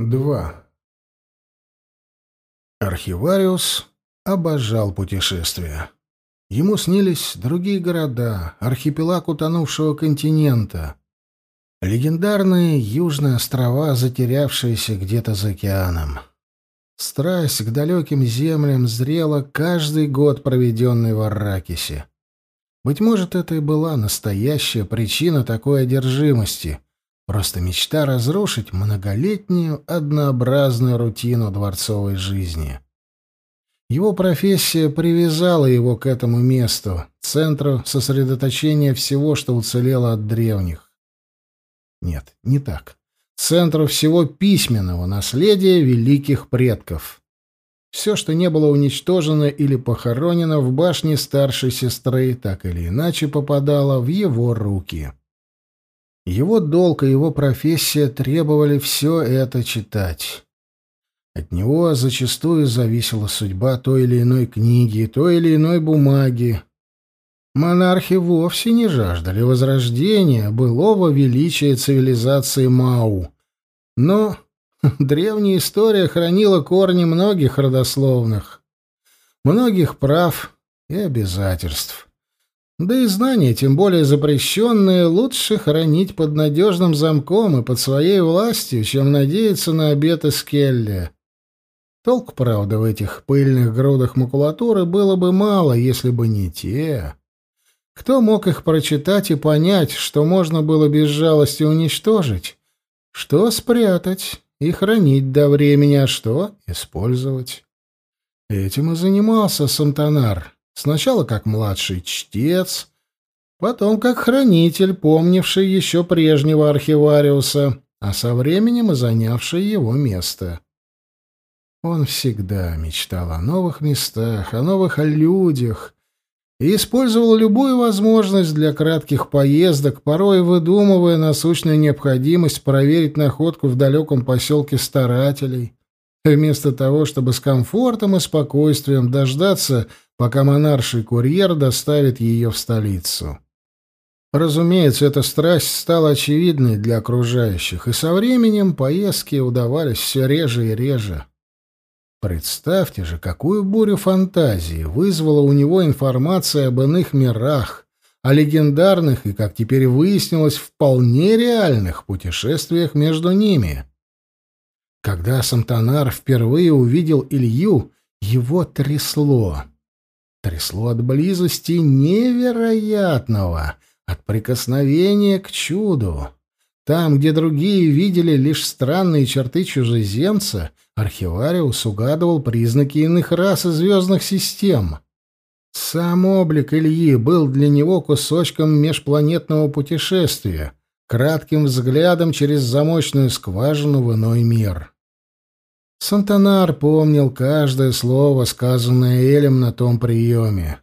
2. Архивариус обожал путешествия. Ему снились другие города, архипелаг утонувшего континента, легендарные южные острова, затерявшиеся где-то за океаном. Страсть к далеким землям зрела каждый год, проведенный в Арракисе. Быть может, это и была настоящая причина такой одержимости, Просто мечта разрушить многолетнюю однообразную рутину дворцовой жизни. Его профессия привязала его к этому месту, центру сосредоточения всего, что уцелело от древних. Нет, не так. Центру всего письменного наследия великих предков. Все, что не было уничтожено или похоронено в башне старшей сестры, так или иначе попадало в его руки. Его долг и его профессия требовали все это читать. От него зачастую зависела судьба той или иной книги, той или иной бумаги. Монархи вовсе не жаждали возрождения былого величия цивилизации Мау. Но древняя история хранила корни многих родословных, многих прав и обязательств. Да и знания, тем более запрещенные, лучше хранить под надежным замком и под своей властью, чем надеяться на обеты Скелли. Толк, правда, в этих пыльных грудах макулатуры было бы мало, если бы не те. Кто мог их прочитать и понять, что можно было без жалости уничтожить, что спрятать и хранить до времени, а что использовать? Этим и занимался Сантанар. Сначала как младший чтец, потом как хранитель, помнивший еще прежнего архивариуса, а со временем и занявший его место. Он всегда мечтал о новых местах, о новых людях и использовал любую возможность для кратких поездок, порой выдумывая насущную необходимость проверить находку в далеком поселке старателей, вместо того, чтобы с комфортом и спокойствием дождаться пока монарший курьер доставит ее в столицу. Разумеется, эта страсть стала очевидной для окружающих, и со временем поездки удавались все реже и реже. Представьте же, какую бурю фантазии вызвала у него информация об иных мирах, о легендарных и, как теперь выяснилось, вполне реальных путешествиях между ними. Когда Сантанар впервые увидел Илью, его трясло. Трясло от близости невероятного, от прикосновения к чуду. Там, где другие видели лишь странные черты чужеземца, архивариус угадывал признаки иных рас и звездных систем. Сам облик Ильи был для него кусочком межпланетного путешествия, кратким взглядом через замочную скважину в иной мир. Сантанар помнил каждое слово, сказанное Элем на том приеме.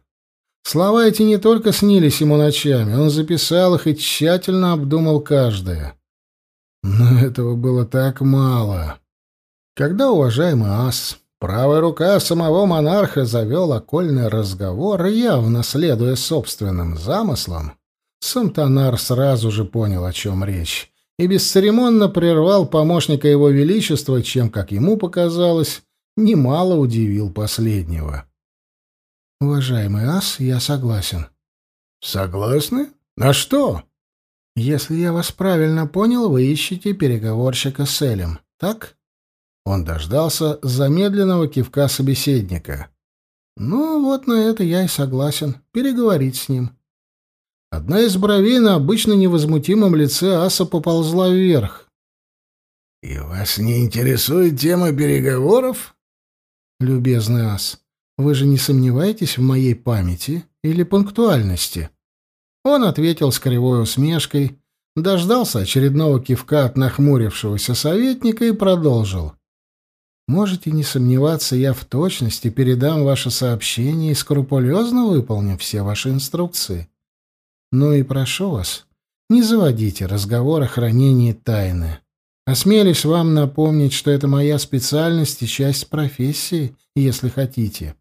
Слова эти не только снились ему ночами, он записал их и тщательно обдумал каждое. Но этого было так мало. Когда уважаемый ас, правая рука самого монарха, завел окольный разговор, явно следуя собственным замыслам, Сантанар сразу же понял, о чем речь и бесцеремонно прервал помощника его величества, чем, как ему показалось, немало удивил последнего. «Уважаемый ас, я согласен». «Согласны? На что?» «Если я вас правильно понял, вы ищете переговорщика с Элем, так?» Он дождался замедленного кивка собеседника. «Ну, вот на это я и согласен. Переговорить с ним. Одна из бровей на обычно невозмутимом лице аса поползла вверх. «И вас не интересует тема переговоров?» «Любезный ас, вы же не сомневаетесь в моей памяти или пунктуальности?» Он ответил с кривой усмешкой, дождался очередного кивка от нахмурившегося советника и продолжил. «Можете не сомневаться, я в точности передам ваше сообщение и скрупулезно выполню все ваши инструкции. Ну и прошу вас, не заводите разговор о хранении тайны. Осмелюсь вам напомнить, что это моя специальность и часть профессии, если хотите.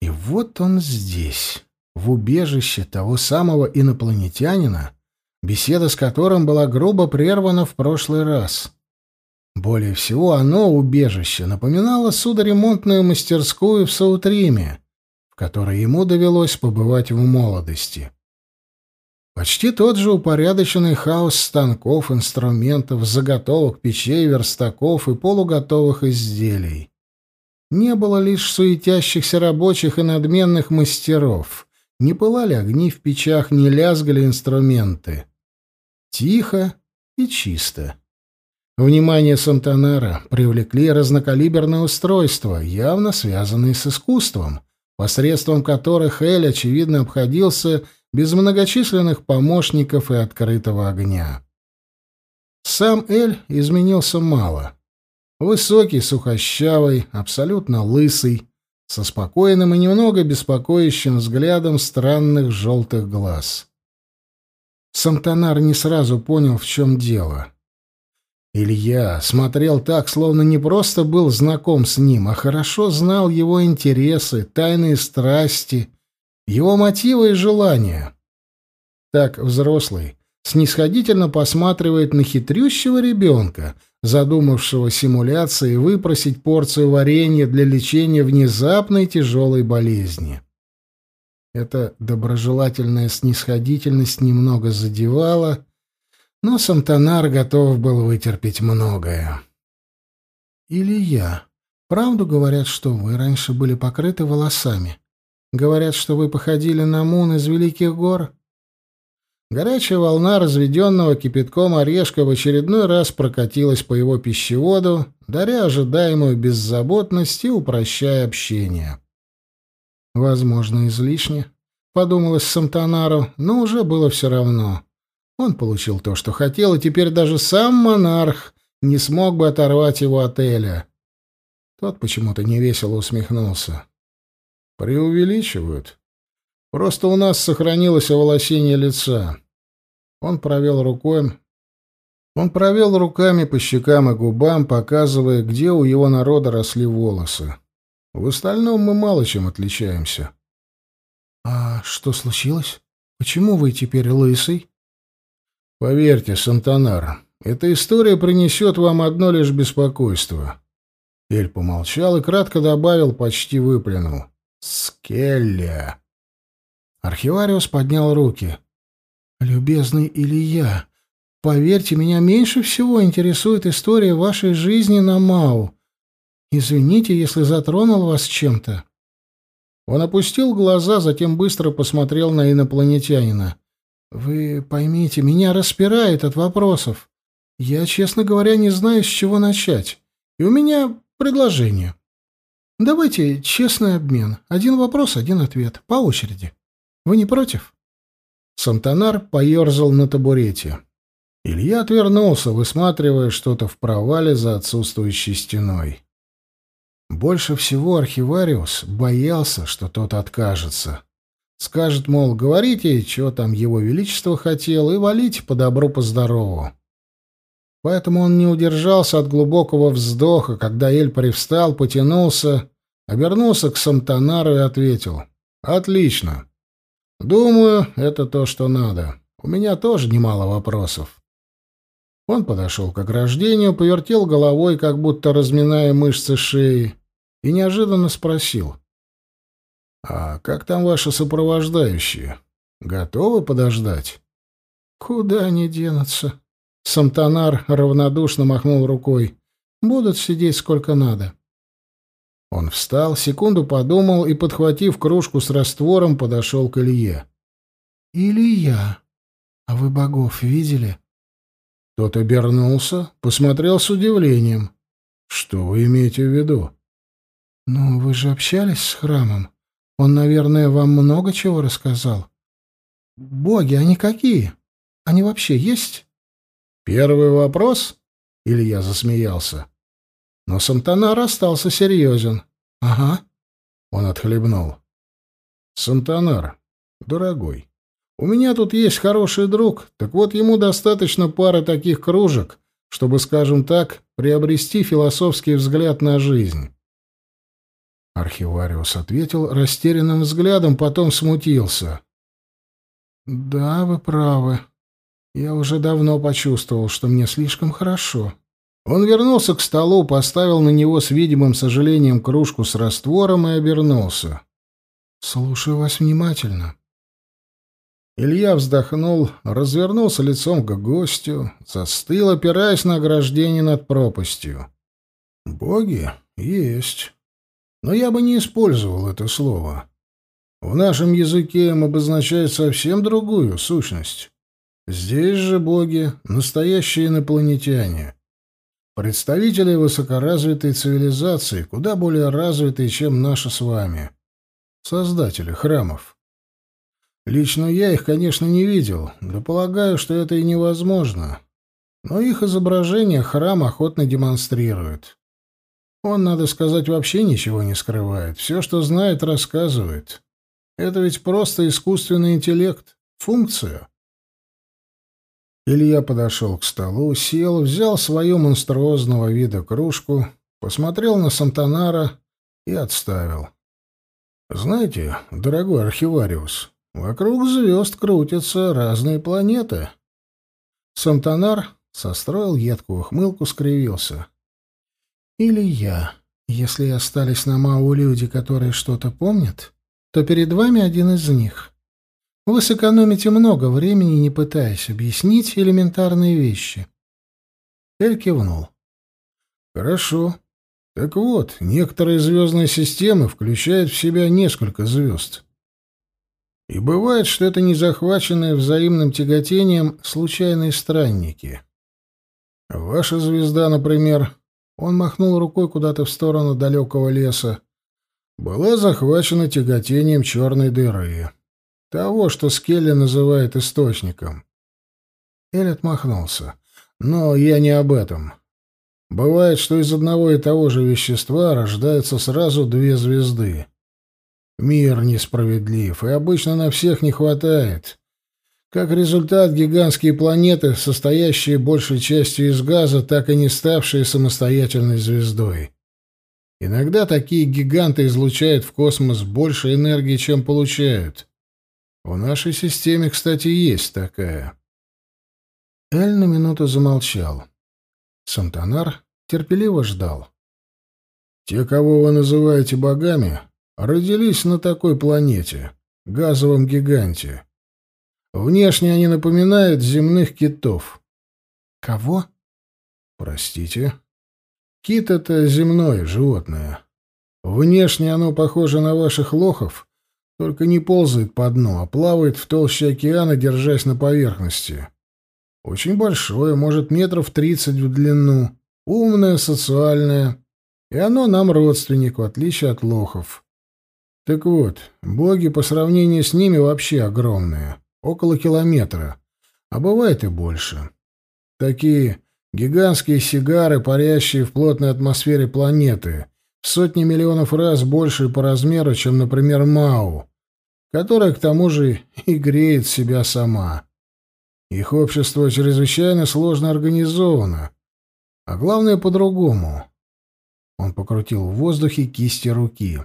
И вот он здесь, в убежище того самого инопланетянина, беседа с которым была грубо прервана в прошлый раз. Более всего оно, убежище, напоминало судоремонтную мастерскую в Саутриме, в которой ему довелось побывать в молодости. Почти тот же упорядоченный хаос станков, инструментов, заготовок, печей, верстаков и полуготовых изделий. Не было лишь суетящихся рабочих и надменных мастеров. Не пылали огни в печах, не лязгали инструменты. Тихо и чисто. Внимание Сантанара привлекли разнокалиберные устройства, явно связанные с искусством, посредством которых Эль, очевидно, обходился без многочисленных помощников и открытого огня. Сам Эль изменился мало. Высокий, сухощавый, абсолютно лысый, со спокойным и немного беспокоящим взглядом странных желтых глаз. Сантанар не сразу понял, в чем дело — Илья смотрел так, словно не просто был знаком с ним, а хорошо знал его интересы, тайные страсти, его мотивы и желания. Так взрослый снисходительно посматривает на хитрющего ребенка, задумавшего симуляции выпросить порцию варенья для лечения внезапной тяжелой болезни. Эта доброжелательная снисходительность немного задевала, но Сантанар готов был вытерпеть многое. «Или я. Правду говорят, что вы раньше были покрыты волосами. Говорят, что вы походили на Мун из Великих гор». Горячая волна разведенного кипятком орешка в очередной раз прокатилась по его пищеводу, даря ожидаемую беззаботность и упрощая общение. «Возможно, излишне», — подумалось Сантанару, но уже было все равно. Он получил то, что хотел, и теперь даже сам монарх не смог бы оторвать его от Эля. Тот почему-то невесело усмехнулся. «Преувеличивают. Просто у нас сохранилось оволосение лица». Он провел рукой... Он провел руками по щекам и губам, показывая, где у его народа росли волосы. В остальном мы мало чем отличаемся. «А что случилось? Почему вы теперь лысый?» Поверьте, Сантанар, эта история принесет вам одно лишь беспокойство. Эль помолчал и кратко добавил, почти выплюнул. Скелля. Архивариус поднял руки. «Любезный Илья, поверьте, меня меньше всего интересует история вашей жизни на Мау. Извините, если затронул вас чем-то». Он опустил глаза, затем быстро посмотрел на инопланетянина. Вы поймите, меня распирает от вопросов. Я, честно говоря, не знаю, с чего начать. И у меня предложение. Давайте честный обмен. Один вопрос, один ответ. По очереди. Вы не против? Сантанар поерзал на табурете. Илья отвернулся, высматривая что-то в провале за отсутствующей стеной. Больше всего архивариус боялся, что тот откажется. Скажет, мол, говорите, что там его величество хотел, и валите по добру, по здорову. Поэтому он не удержался от глубокого вздоха, когда Эль привстал, потянулся, обернулся к Сантанару и ответил. «Отлично. Думаю, это то, что надо. У меня тоже немало вопросов». Он подошел к ограждению, повертел головой, как будто разминая мышцы шеи, и неожиданно спросил. «А как там ваши сопровождающие? Готовы подождать?» «Куда они денутся?» Самтонар равнодушно махнул рукой. «Будут сидеть сколько надо». Он встал, секунду подумал и, подхватив кружку с раствором, подошел к Илье. «Илья, а вы богов видели?» Тот обернулся, посмотрел с удивлением. «Что вы имеете в виду?» «Ну, вы же общались с храмом. Он, наверное, вам много чего рассказал. Боги, они какие? Они вообще есть? Первый вопрос? Илья засмеялся. Но Сантанар остался серьезен. Ага. Он отхлебнул. Сантанар, дорогой, у меня тут есть хороший друг, так вот ему достаточно пары таких кружек, чтобы, скажем так, приобрести философский взгляд на жизнь. Архивариус ответил растерянным взглядом, потом смутился. «Да, вы правы. Я уже давно почувствовал, что мне слишком хорошо. Он вернулся к столу, поставил на него с видимым сожалением кружку с раствором и обернулся. «Слушаю вас внимательно». Илья вздохнул, развернулся лицом к гостю, застыл, опираясь на ограждение над пропастью. «Боги есть, но я бы не использовал это слово. В нашем языке им обозначает совсем другую сущность. Здесь же боги — настоящие инопланетяне. Представители высокоразвитой цивилизации, куда более развитые, чем наши с вами. Создатели храмов. Лично я их, конечно, не видел, да полагаю, что это и невозможно. Но их изображение храм охотно демонстрирует. Он, надо сказать, вообще ничего не скрывает. Все, что знает, рассказывает. Это ведь просто искусственный интеллект. Функция. Илья подошел к столу, сел, взял свою монструозного вида кружку, посмотрел на Сантанара и отставил. «Знаете, дорогой архивариус, вокруг звезд крутятся разные планеты». Сантанар состроил едкую хмылку, скривился. «Или я. Если остались на Мау люди, которые что-то помнят, то перед вами один из них». Вы сэкономите много времени, не пытаясь объяснить элементарные вещи. Эль кивнул. Хорошо. Так вот, некоторые звездные системы включают в себя несколько звезд. И бывает, что это не захваченные взаимным тяготением случайные странники. Ваша звезда, например, он махнул рукой куда-то в сторону далекого леса, была захвачена тяготением черной дыры. Того, что Скелли называет источником. Эль отмахнулся. Но я не об этом. Бывает, что из одного и того же вещества рождаются сразу две звезды. Мир несправедлив, и обычно на всех не хватает. Как результат, гигантские планеты, состоящие большей частью из газа, так и не ставшие самостоятельной звездой. Иногда такие гиганты излучают в космос больше энергии, чем получают. В нашей системе, кстати, есть такая. Эль на минуту замолчал. Сантанар терпеливо ждал. Те, кого вы называете богами, родились на такой планете, газовом гиганте. Внешне они напоминают земных китов. Кого? Простите. Кит — это земное животное. Внешне оно похоже на ваших лохов, только не ползает по дну, а плавает в толще океана, держась на поверхности. Очень большое, может, метров тридцать в длину. Умное, социальное. И оно нам родственник, в отличие от лохов. Так вот, боги по сравнению с ними вообще огромные. Около километра. А бывает и больше. Такие гигантские сигары, парящие в плотной атмосфере планеты — сотни миллионов раз больше по размеру, чем, например, Мау, которая к тому же и греет себя сама. Их общество чрезвычайно сложно организовано, а главное по-другому. Он покрутил в воздухе кисти руки.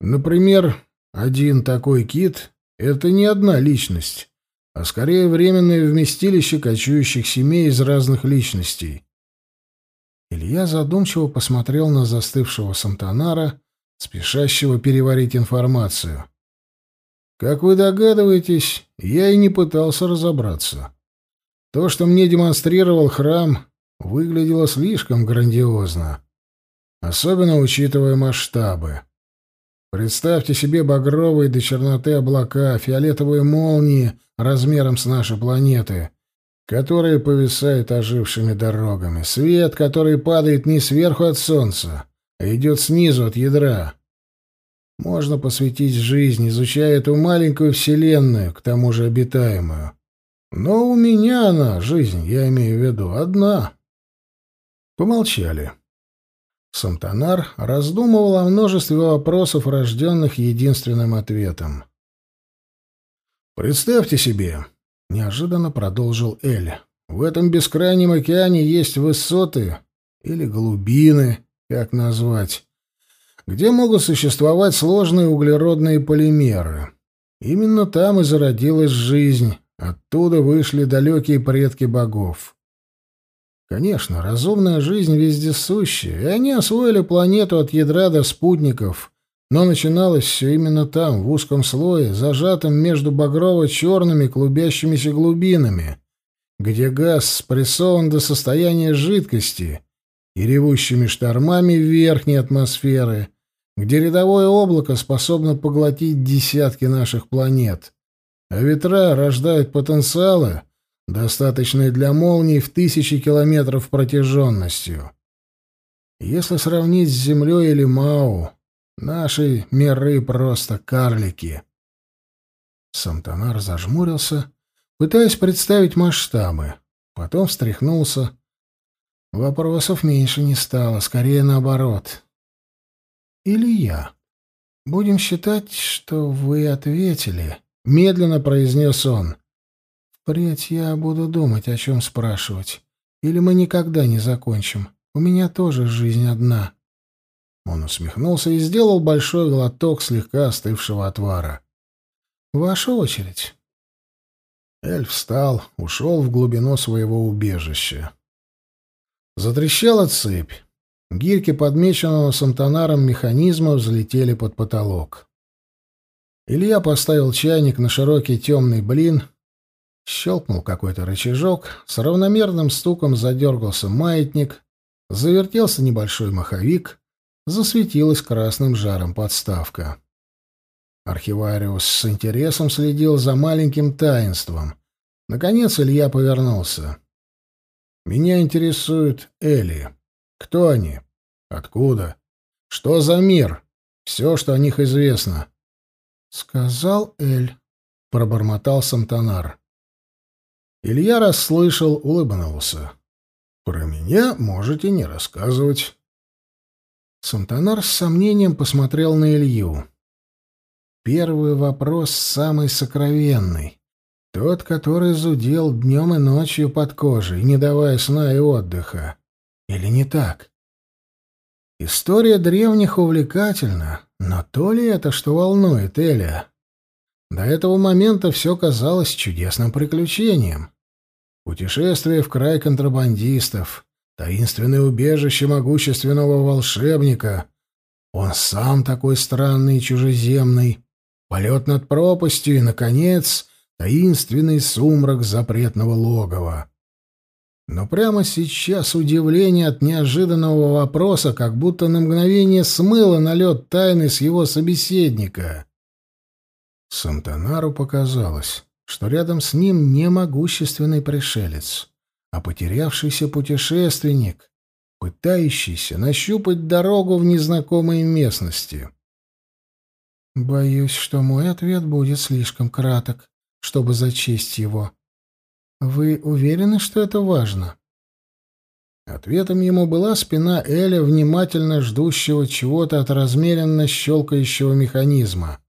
Например, один такой кит — это не одна личность, а скорее временное вместилище кочующих семей из разных личностей. Илья задумчиво посмотрел на застывшего Сантанара, спешащего переварить информацию. Как вы догадываетесь, я и не пытался разобраться. То, что мне демонстрировал храм, выглядело слишком грандиозно, особенно учитывая масштабы. Представьте себе багровые до черноты облака, фиолетовые молнии размером с нашей планеты, которые повисают ожившими дорогами, свет, который падает не сверху от солнца, а идет снизу от ядра. Можно посвятить жизнь, изучая эту маленькую вселенную, к тому же обитаемую. Но у меня она, жизнь, я имею в виду, одна. Помолчали. Сантанар раздумывал о множестве вопросов, рожденных единственным ответом. «Представьте себе, — неожиданно продолжил Эль. «В этом бескрайнем океане есть высоты или глубины, как назвать, где могут существовать сложные углеродные полимеры. Именно там и зародилась жизнь, оттуда вышли далекие предки богов. Конечно, разумная жизнь вездесущая, и они освоили планету от ядра до спутников, но начиналось все именно там, в узком слое, зажатом между багрово-черными клубящимися глубинами, где газ спрессован до состояния жидкости и ревущими штормами верхней атмосферы, где рядовое облако способно поглотить десятки наших планет, а ветра рождают потенциалы — достаточной для молний в тысячи километров протяженностью. Если сравнить с Землей или Мау, наши миры просто карлики. Самтонар зажмурился, пытаясь представить масштабы. Потом встряхнулся. Вопросов меньше не стало, скорее наоборот. «Или я. Будем считать, что вы ответили», — медленно произнес он. Впредь я буду думать, о чем спрашивать. Или мы никогда не закончим. У меня тоже жизнь одна. Он усмехнулся и сделал большой глоток слегка остывшего отвара. «Ваша очередь». Эльф встал, ушел в глубину своего убежища. Затрещала цепь. Гирьки подмеченного сантонаром механизма взлетели под потолок. Илья поставил чайник на широкий темный блин Щелкнул какой-то рычажок, с равномерным стуком задергался маятник, завертелся небольшой маховик, засветилась красным жаром подставка. Архивариус с интересом следил за маленьким таинством. Наконец Илья повернулся. «Меня интересует Эли. Кто они? Откуда? Что за мир? Все, что о них известно». «Сказал Эль», — пробормотал Сантонар. Илья расслышал, улыбнулся. «Про меня можете не рассказывать». Сантонар с сомнением посмотрел на Илью. Первый вопрос самый сокровенный. Тот, который зудел днем и ночью под кожей, не давая сна и отдыха. Или не так? История древних увлекательна, но то ли это, что волнует Эля? До этого момента все казалось чудесным приключением. Путешествие в край контрабандистов, таинственное убежище могущественного волшебника. Он сам такой странный и чужеземный. Полет над пропастью и, наконец, таинственный сумрак запретного логова. Но прямо сейчас удивление от неожиданного вопроса как будто на мгновение смыло налет тайны с его собеседника. Сантонару показалось, что рядом с ним не могущественный пришелец, а потерявшийся путешественник, пытающийся нащупать дорогу в незнакомой местности. Боюсь, что мой ответ будет слишком краток, чтобы зачесть его. Вы уверены, что это важно? Ответом ему была спина Эля, внимательно ждущего чего-то от размеренно щелкающего механизма.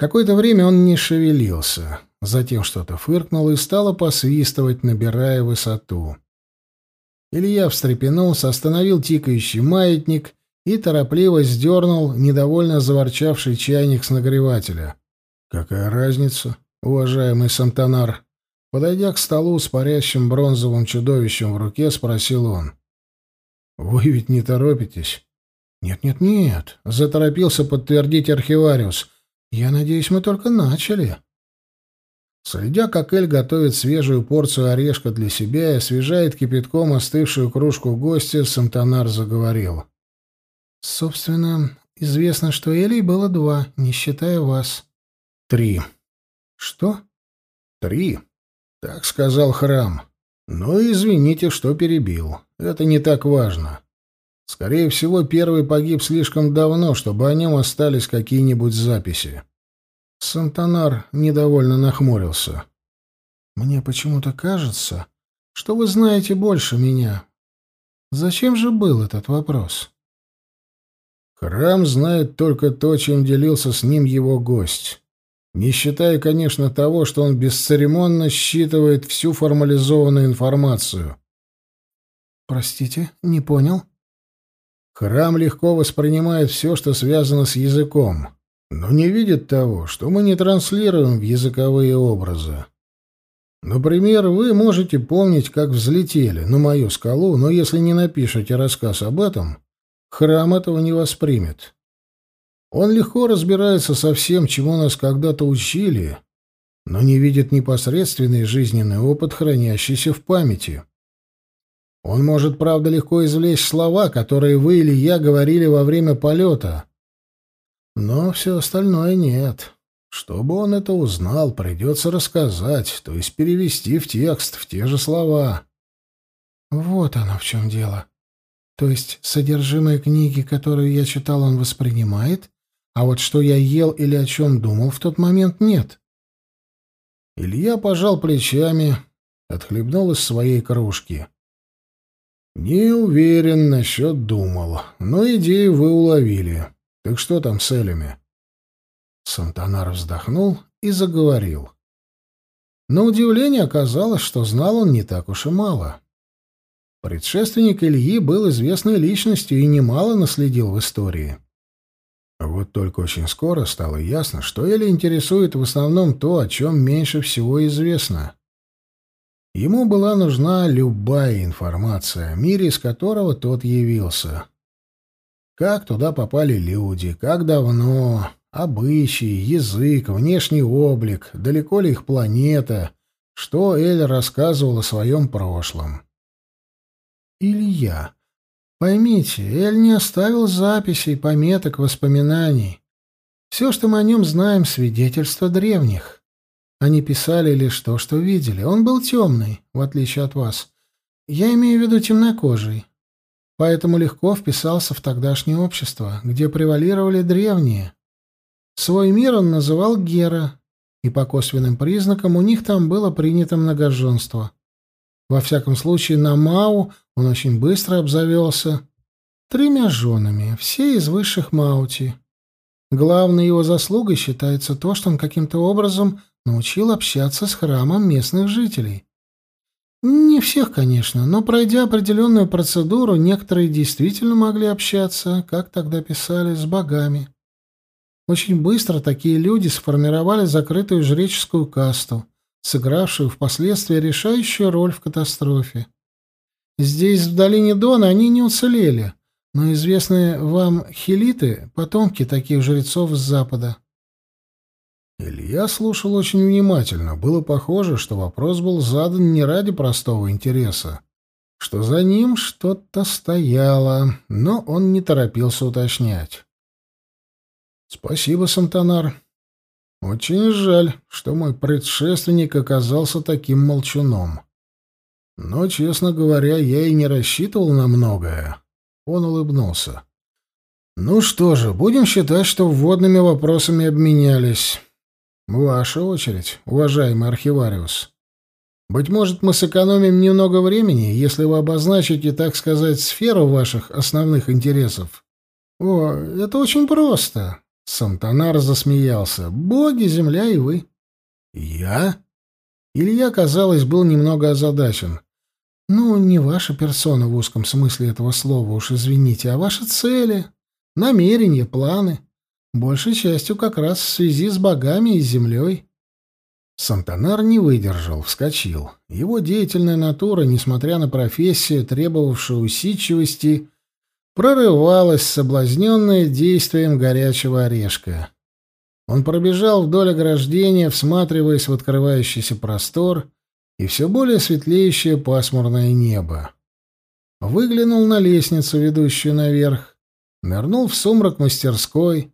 Какое-то время он не шевелился, затем что-то фыркнуло и стало посвистывать, набирая высоту. Илья встрепенулся, остановил тикающий маятник и торопливо сдернул недовольно заворчавший чайник с нагревателя. «Какая разница, уважаемый Сантонар?» Подойдя к столу с парящим бронзовым чудовищем в руке, спросил он. «Вы ведь не торопитесь?» «Нет-нет-нет», — заторопился подтвердить архивариус. Я надеюсь, мы только начали. Следя, как Эль готовит свежую порцию орешка для себя и освежает кипятком остывшую кружку гостя, Сантонар заговорил. «Собственно, известно, что Элей было два, не считая вас». «Три». «Что?» «Три», — так сказал храм. «Но извините, что перебил. Это не так важно. Скорее всего, первый погиб слишком давно, чтобы о нем остались какие-нибудь записи. Сантонар недовольно нахмурился. «Мне почему-то кажется, что вы знаете больше меня. Зачем же был этот вопрос?» Храм знает только то, чем делился с ним его гость. Не считая, конечно, того, что он бесцеремонно считывает всю формализованную информацию. «Простите, не понял?» Храм легко воспринимает все, что связано с языком, но не видит того, что мы не транслируем в языковые образы. Например, вы можете помнить, как взлетели на мою скалу, но если не напишете рассказ об этом, храм этого не воспримет. Он легко разбирается со всем, чему нас когда-то учили, но не видит непосредственный жизненный опыт, хранящийся в памяти. Он может, правда, легко извлечь слова, которые вы или я говорили во время полета, но все остальное нет. Чтобы он это узнал, придется рассказать, то есть перевести в текст, в те же слова. Вот оно в чем дело. То есть содержимое книги, которую я читал, он воспринимает, а вот что я ел или о чем думал в тот момент, нет. Илья пожал плечами, отхлебнул из своей кружки. «Не уверен насчет думал, но идею вы уловили. Так что там с Элями?» Сантанар вздохнул и заговорил. На удивление оказалось, что знал он не так уж и мало. Предшественник Ильи был известной личностью и немало наследил в истории. Вот только очень скоро стало ясно, что Эли интересует в основном то, о чем меньше всего известно. Ему была нужна любая информация о мире, из которого тот явился. Как туда попали люди, как давно, Обычаи, язык, внешний облик, далеко ли их планета, что Эль рассказывал о своем прошлом. Илья. Поймите, Эль не оставил записей, пометок, воспоминаний. Все, что мы о нем знаем, свидетельство древних. Они писали лишь то, что видели. Он был темный, в отличие от вас. Я имею в виду темнокожий. Поэтому легко вписался в тогдашнее общество, где превалировали древние. Свой мир он называл Гера, и по косвенным признакам у них там было принято многоженство. Во всяком случае, на Мау он очень быстро обзавелся тремя женами, все из высших Маути. Главной его заслугой считается то, что он каким-то образом научил общаться с храмом местных жителей. Не всех, конечно, но пройдя определенную процедуру, некоторые действительно могли общаться, как тогда писали, с богами. Очень быстро такие люди сформировали закрытую жреческую касту, сыгравшую впоследствии решающую роль в катастрофе. Здесь, в долине Дона, они не уцелели, но известные вам хилиты — потомки таких жрецов с запада. Илья слушал очень внимательно. Было похоже, что вопрос был задан не ради простого интереса, что за ним что-то стояло, но он не торопился уточнять. Спасибо, Сантанар. Очень жаль, что мой предшественник оказался таким молчуном. Но, честно говоря, я и не рассчитывал на многое. Он улыбнулся. Ну что же, будем считать, что вводными вопросами обменялись. Ваша очередь, уважаемый архивариус. Быть может, мы сэкономим немного времени, если вы обозначите, так сказать, сферу ваших основных интересов. О, это очень просто. Сантанар засмеялся. «Боги, земля и вы». «Я?» Илья, казалось, был немного озадачен. «Ну, не ваша персона в узком смысле этого слова, уж извините, а ваши цели, намерения, планы. Большей частью как раз в связи с богами и землей». Сантанар не выдержал, вскочил. Его деятельная натура, несмотря на профессию, требовавшую усидчивости, прорывалась, соблазненная действием горячего орешка. Он пробежал вдоль ограждения, всматриваясь в открывающийся простор и все более светлеющее пасмурное небо. Выглянул на лестницу, ведущую наверх, нырнул в сумрак мастерской,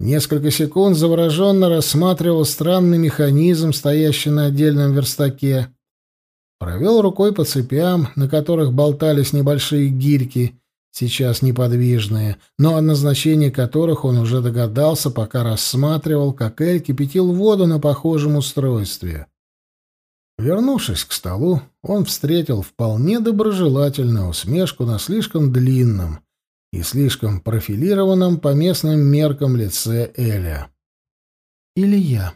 несколько секунд завороженно рассматривал странный механизм, стоящий на отдельном верстаке, провел рукой по цепям, на которых болтались небольшие гирьки, сейчас неподвижные, но о назначении которых он уже догадался, пока рассматривал, как Эль кипятил воду на похожем устройстве. Вернувшись к столу, он встретил вполне доброжелательную усмешку на слишком длинном и слишком профилированном по местным меркам лице Эля. «Илья,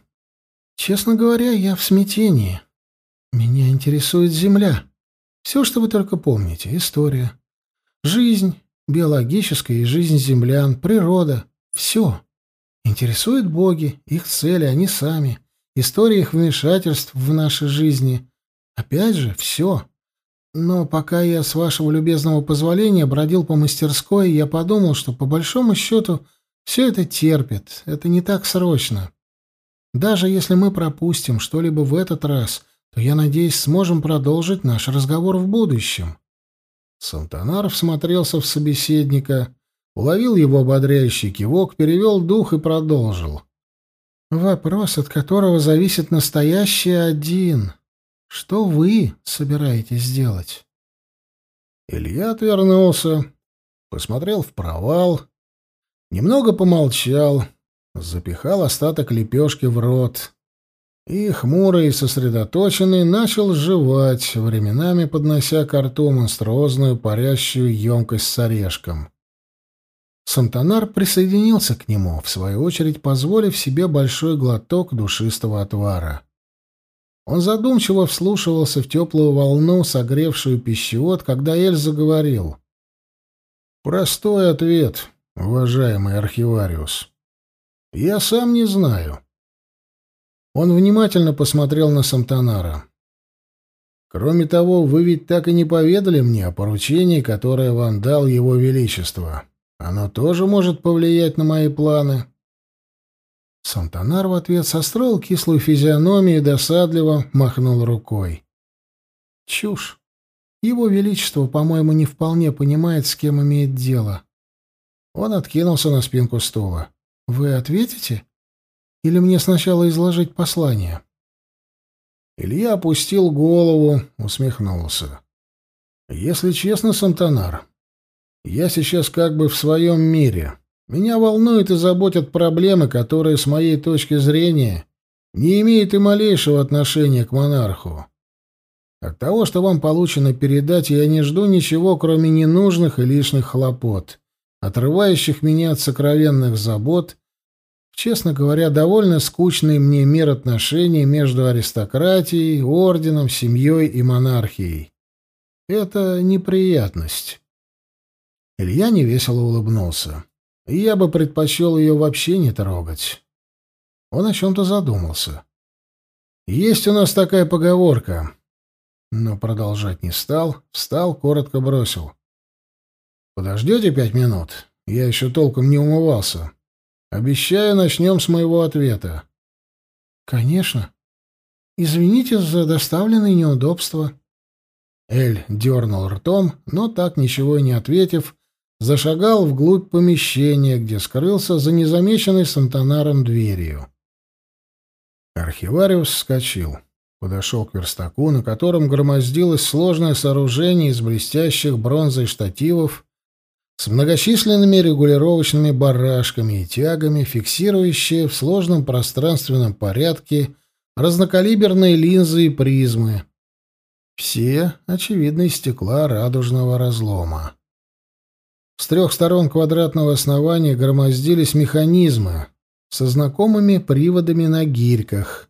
честно говоря, я в смятении. Меня интересует Земля. Все, что вы только помните, история, Жизнь, биологическая и жизнь землян, природа — все. Интересуют боги, их цели, они сами. история их вмешательств в нашей жизни. Опять же, все. Но пока я, с вашего любезного позволения, бродил по мастерской, я подумал, что по большому счету все это терпит, это не так срочно. Даже если мы пропустим что-либо в этот раз, то, я надеюсь, сможем продолжить наш разговор в будущем. Сантонаров смотрелся в собеседника, уловил его ободряющий кивок, перевел дух и продолжил. Вопрос, от которого зависит настоящее, один. Что вы собираетесь сделать? Илья отвернулся, посмотрел в провал, немного помолчал, запихал остаток лепешки в рот и, хмурый и сосредоточенный, начал жевать, временами поднося к рту монструозную парящую емкость с орешком. Сантонар присоединился к нему, в свою очередь позволив себе большой глоток душистого отвара. Он задумчиво вслушивался в теплую волну, согревшую пищевод, когда Эль заговорил. «Простой ответ, уважаемый архивариус. Я сам не знаю». Он внимательно посмотрел на Сантонара. «Кроме того, вы ведь так и не поведали мне о поручении, которое вам дал его величество». Оно тоже может повлиять на мои планы. Сантонар в ответ состроил кислую физиономию и досадливо махнул рукой. Чушь. Его Величество, по-моему, не вполне понимает, с кем имеет дело. Он откинулся на спинку стула. «Вы ответите? Или мне сначала изложить послание?» Илья опустил голову, усмехнулся. «Если честно, Сантонар, я сейчас как бы в своем мире. Меня волнуют и заботят проблемы, которые, с моей точки зрения, не имеют и малейшего отношения к монарху. От того, что вам получено передать, я не жду ничего, кроме ненужных и лишних хлопот, отрывающих меня от сокровенных забот, честно говоря, довольно скучный мне мир отношений между аристократией, орденом, семьей и монархией. Это неприятность. Илья невесело улыбнулся. «Я бы предпочел ее вообще не трогать». Он о чем-то задумался. «Есть у нас такая поговорка». Но продолжать не стал, встал, коротко бросил. «Подождете пять минут? Я еще толком не умывался. Обещаю, начнем с моего ответа». «Конечно. Извините за доставленные неудобства». Эль дернул ртом, но так ничего и не ответив, зашагал вглубь помещения, где скрылся за незамеченной Сантонаром дверью. Архивариус вскочил, подошел к верстаку, на котором громоздилось сложное сооружение из блестящих бронзой штативов с многочисленными регулировочными барашками и тягами, фиксирующие в сложном пространственном порядке разнокалиберные линзы и призмы. Все, очевидно, стекла радужного разлома. С трех сторон квадратного основания громоздились механизмы со знакомыми приводами на гирьках,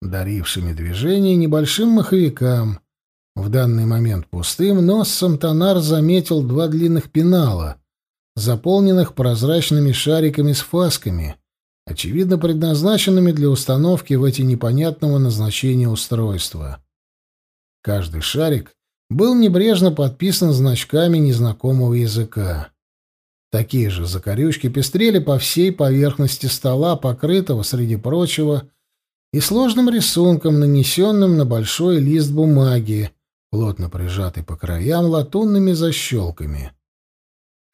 дарившими движение небольшим маховикам. В данный момент пустым, но Сантонар заметил два длинных пенала, заполненных прозрачными шариками с фасками, очевидно предназначенными для установки в эти непонятного назначения устройства. Каждый шарик был небрежно подписан значками незнакомого языка. Такие же закорючки пестрели по всей поверхности стола, покрытого, среди прочего, и сложным рисунком, нанесенным на большой лист бумаги, плотно прижатый по краям латунными защелками.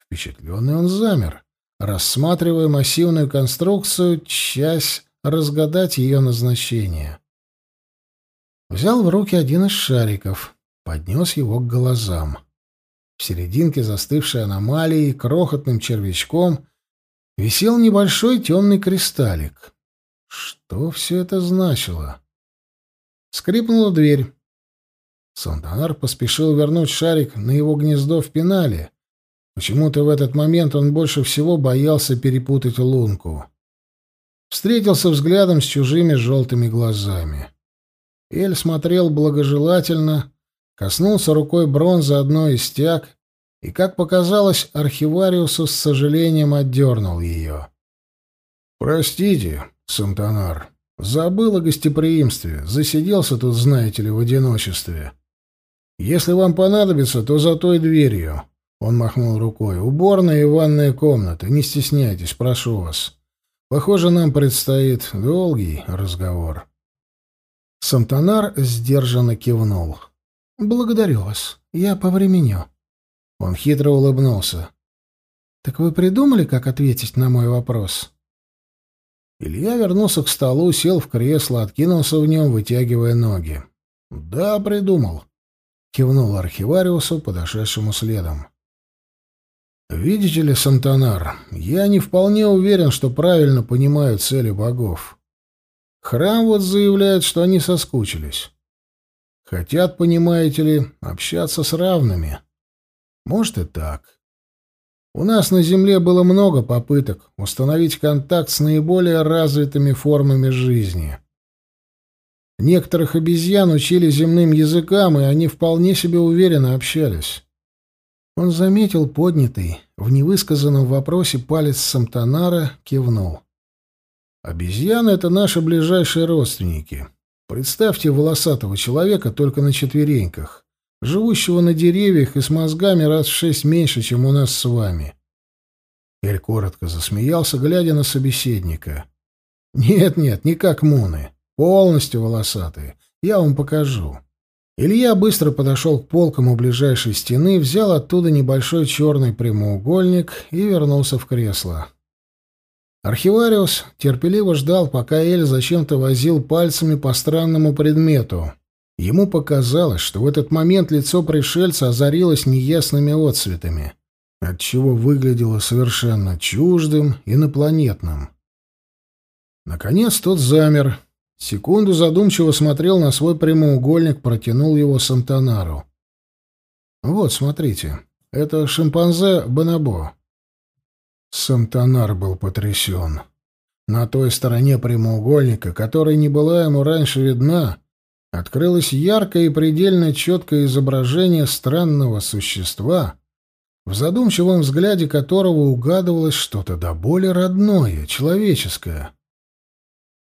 Впечатленный он замер, рассматривая массивную конструкцию, часть разгадать ее назначение. Взял в руки один из шариков — поднес его к глазам. В серединке застывшей аномалии крохотным червячком висел небольшой темный кристаллик. Что все это значило? Скрипнула дверь. Сантанар поспешил вернуть шарик на его гнездо в пенале. Почему-то в этот момент он больше всего боялся перепутать лунку. Встретился взглядом с чужими желтыми глазами. Эль смотрел благожелательно, Коснулся рукой бронзы одной из тяг, и, как показалось, архивариусу с сожалением отдернул ее. «Простите, Сантонар, Забыл о гостеприимстве, засиделся тут, знаете ли, в одиночестве. Если вам понадобится, то за той дверью. Он махнул рукой. Уборная и ванная комната. Не стесняйтесь, прошу вас. Похоже, нам предстоит долгий разговор. Самтонар сдержанно кивнул. «Благодарю вас. Я повременю». Он хитро улыбнулся. «Так вы придумали, как ответить на мой вопрос?» Илья вернулся к столу, сел в кресло, откинулся в нем, вытягивая ноги. «Да, придумал», — кивнул архивариусу, подошедшему следом. «Видите ли, Сантонар, я не вполне уверен, что правильно понимаю цели богов. Храм вот заявляет, что они соскучились. Хотят, понимаете ли, общаться с равными. Может и так. У нас на Земле было много попыток установить контакт с наиболее развитыми формами жизни. Некоторых обезьян учили земным языкам, и они вполне себе уверенно общались. Он заметил поднятый в невысказанном вопросе палец Самтонара, кивнул. «Обезьяны — это наши ближайшие родственники. Представьте волосатого человека только на четвереньках живущего на деревьях и с мозгами раз в шесть меньше, чем у нас с вами. Эль коротко засмеялся, глядя на собеседника. «Нет-нет, не как муны. Полностью волосатые. Я вам покажу». Илья быстро подошел к полкам у ближайшей стены, взял оттуда небольшой черный прямоугольник и вернулся в кресло. Архивариус терпеливо ждал, пока Эль зачем-то возил пальцами по странному предмету, Ему показалось, что в этот момент лицо пришельца озарилось неясными отцветами, отчего выглядело совершенно чуждым, инопланетным. Наконец тот замер, секунду задумчиво смотрел на свой прямоугольник, протянул его Сантонару. «Вот, смотрите, это шимпанзе Бонобо». Сантонар был потрясен. На той стороне прямоугольника, которая не была ему раньше видна, открылось яркое и предельно четкое изображение странного существа, в задумчивом взгляде которого угадывалось что-то до боли родное, человеческое.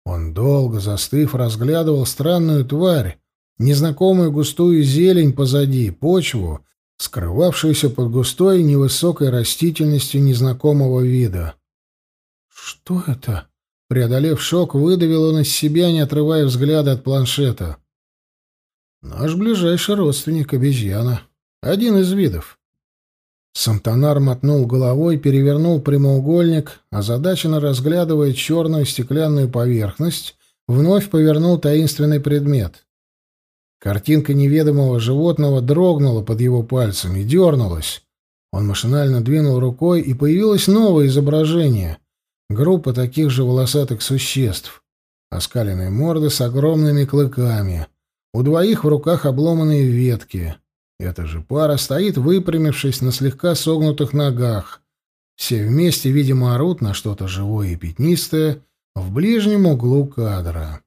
Он долго, застыв, разглядывал странную тварь, незнакомую густую зелень позади, почву, скрывавшуюся под густой невысокой растительностью незнакомого вида. «Что это?» Преодолев шок, выдавил он из себя, не отрывая взгляда от планшета. Наш ближайший родственник — обезьяна. Один из видов. Сантонар мотнул головой, перевернул прямоугольник, озадаченно разглядывая черную стеклянную поверхность, вновь повернул таинственный предмет. Картинка неведомого животного дрогнула под его пальцами, дернулась. Он машинально двинул рукой, и появилось новое изображение. Группа таких же волосатых существ. Оскаленные морды с огромными клыками — у двоих в руках обломанные ветки. Эта же пара стоит, выпрямившись на слегка согнутых ногах. Все вместе, видимо, орут на что-то живое и пятнистое в ближнем углу кадра.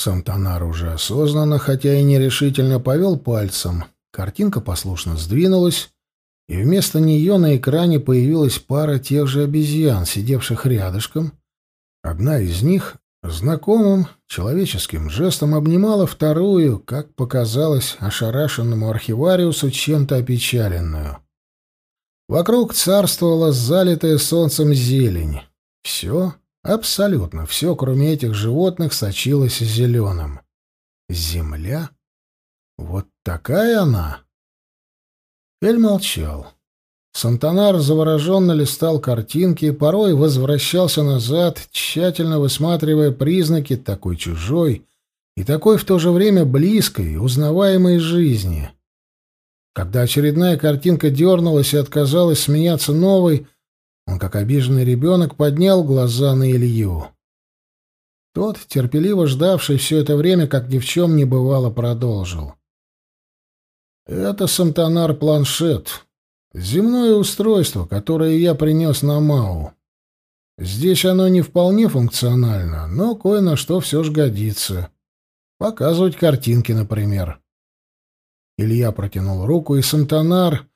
Сантонар уже осознанно, хотя и нерешительно, повел пальцем. Картинка послушно сдвинулась, и вместо нее на экране появилась пара тех же обезьян, сидевших рядышком. Одна из них Знакомым человеческим жестом обнимала вторую, как показалось ошарашенному архивариусу, чем-то опечаленную. Вокруг царствовала залитая солнцем зелень. Все, абсолютно все, кроме этих животных, сочилось зеленым. Земля? Вот такая она? Эль молчал. Сантонар завороженно листал картинки, порой возвращался назад, тщательно высматривая признаки такой чужой и такой в то же время близкой, узнаваемой жизни. Когда очередная картинка дернулась и отказалась сменяться новой, он, как обиженный ребенок, поднял глаза на Илью. Тот, терпеливо ждавший все это время, как ни в чем не бывало, продолжил. «Это Сантонар-планшет». Земное устройство, которое я принес на Мау. Здесь оно не вполне функционально, но кое на что все ж годится. Показывать картинки, например. Илья протянул руку, и Сантонар,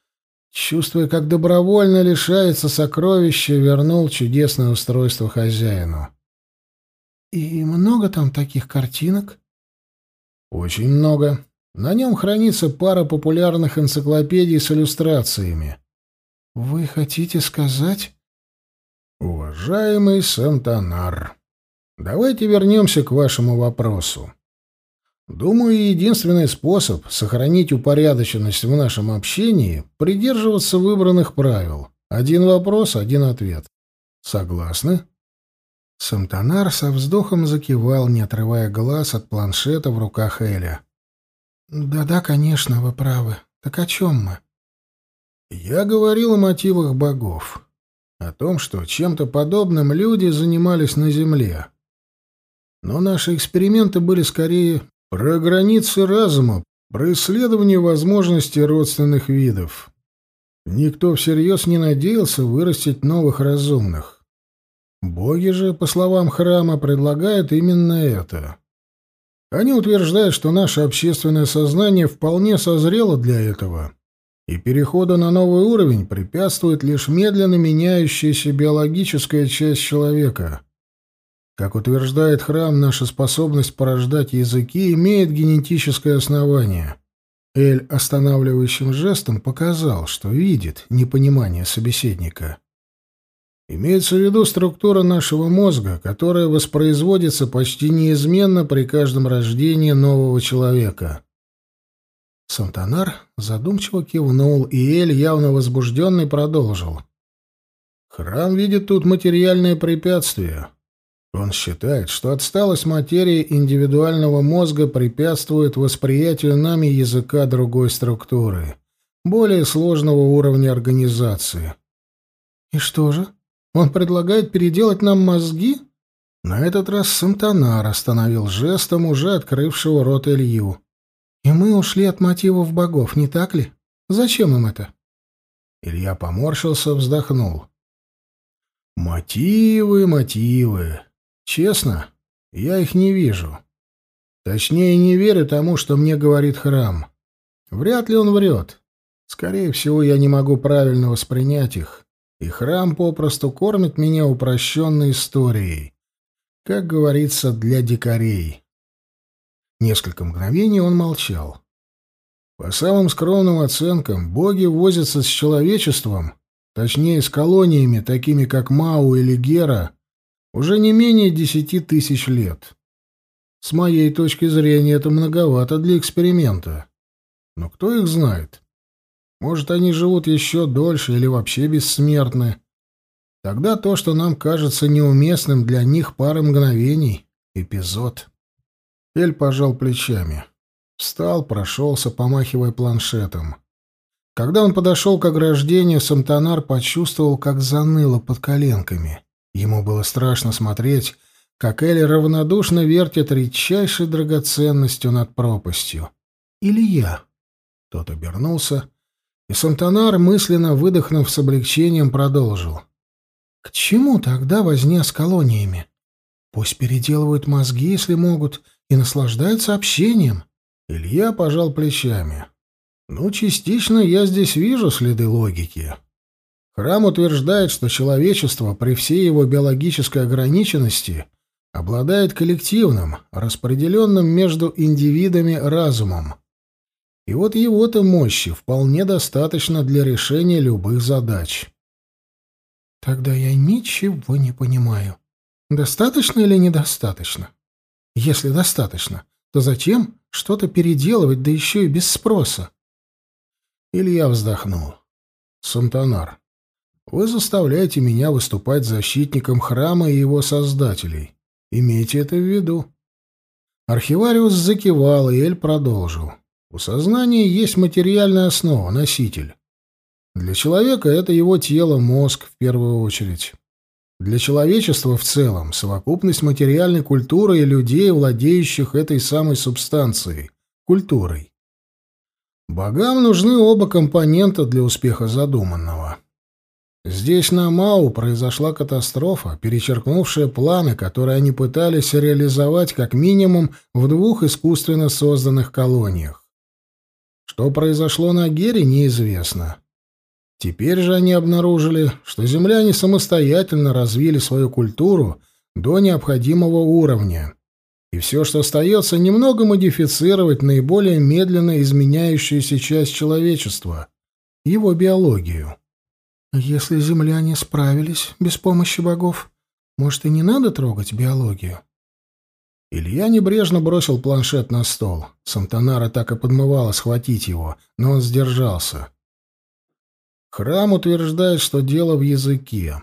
чувствуя, как добровольно лишается сокровища, вернул чудесное устройство хозяину. «И много там таких картинок?» «Очень много. На нем хранится пара популярных энциклопедий с иллюстрациями». «Вы хотите сказать...» «Уважаемый Сантанар, давайте вернемся к вашему вопросу. Думаю, единственный способ сохранить упорядоченность в нашем общении — придерживаться выбранных правил. Один вопрос, один ответ. Согласны?» Самтонар со вздохом закивал, не отрывая глаз от планшета в руках Эля. «Да-да, конечно, вы правы. Так о чем мы?» «Я говорил о мотивах богов. О том, что чем-то подобным люди занимались на Земле. Но наши эксперименты были скорее про границы разума, про исследование возможностей родственных видов. Никто всерьез не надеялся вырастить новых разумных. Боги же, по словам храма, предлагают именно это. Они утверждают, что наше общественное сознание вполне созрело для этого, и переходу на новый уровень препятствует лишь медленно меняющаяся биологическая часть человека. Как утверждает храм, наша способность порождать языки имеет генетическое основание. Эль останавливающим жестом показал, что видит непонимание собеседника. Имеется в виду структура нашего мозга, которая воспроизводится почти неизменно при каждом рождении нового человека. Сантанар задумчиво кивнул, и Эль, явно возбужденный, продолжил. Храм видит тут материальное препятствие. Он считает, что отсталость материи индивидуального мозга препятствует восприятию нами языка другой структуры, более сложного уровня организации. «И что же?» Он предлагает переделать нам мозги? На этот раз Сантанар остановил жестом уже открывшего рот Илью. И мы ушли от мотивов богов, не так ли? Зачем им это? Илья поморщился, вздохнул. Мотивы, мотивы. Честно, я их не вижу. Точнее, не верю тому, что мне говорит храм. Вряд ли он врет. Скорее всего, я не могу правильно воспринять их и храм попросту кормит меня упрощенной историей. Как говорится, для дикарей. Несколько мгновений он молчал. По самым скромным оценкам, боги возятся с человечеством, точнее, с колониями, такими как Мау или Гера, уже не менее десяти тысяч лет. С моей точки зрения, это многовато для эксперимента. Но кто их знает? Может, они живут еще дольше или вообще бессмертны. Тогда то, что нам кажется неуместным для них пары мгновений — эпизод. Эль пожал плечами. Встал, прошелся, помахивая планшетом. Когда он подошел к ограждению, Самтонар почувствовал, как заныло под коленками. Ему было страшно смотреть, как Эль равнодушно вертит редчайшей драгоценностью над пропастью. «Или я?» Тот обернулся и Сантонар, мысленно выдохнув с облегчением, продолжил. «К чему тогда возня с колониями? Пусть переделывают мозги, если могут, и наслаждаются общением». Илья пожал плечами. «Ну, частично я здесь вижу следы логики. Храм утверждает, что человечество при всей его биологической ограниченности обладает коллективным, распределенным между индивидами разумом. И вот его-то мощи вполне достаточно для решения любых задач. Тогда я ничего не понимаю. Достаточно или недостаточно? Если достаточно, то зачем что-то переделывать, да еще и без спроса? Илья вздохнул. Сантонар, вы заставляете меня выступать защитником храма и его создателей. Имейте это в виду. Архивариус закивал, и Эль продолжил. У сознания есть материальная основа, носитель. Для человека это его тело, мозг в первую очередь. Для человечества в целом совокупность материальной культуры и людей, владеющих этой самой субстанцией, культурой. Богам нужны оба компонента для успеха задуманного. Здесь на Мау произошла катастрофа, перечеркнувшая планы, которые они пытались реализовать как минимум в двух искусственно созданных колониях. Что произошло на Гере, неизвестно. Теперь же они обнаружили, что земляне самостоятельно развили свою культуру до необходимого уровня. И все, что остается, немного модифицировать наиболее медленно изменяющуюся часть человечества, его биологию. Если земляне справились без помощи богов, может, и не надо трогать биологию? Илья небрежно бросил планшет на стол. Сантонара так и подмывала схватить его, но он сдержался. Храм утверждает, что дело в языке.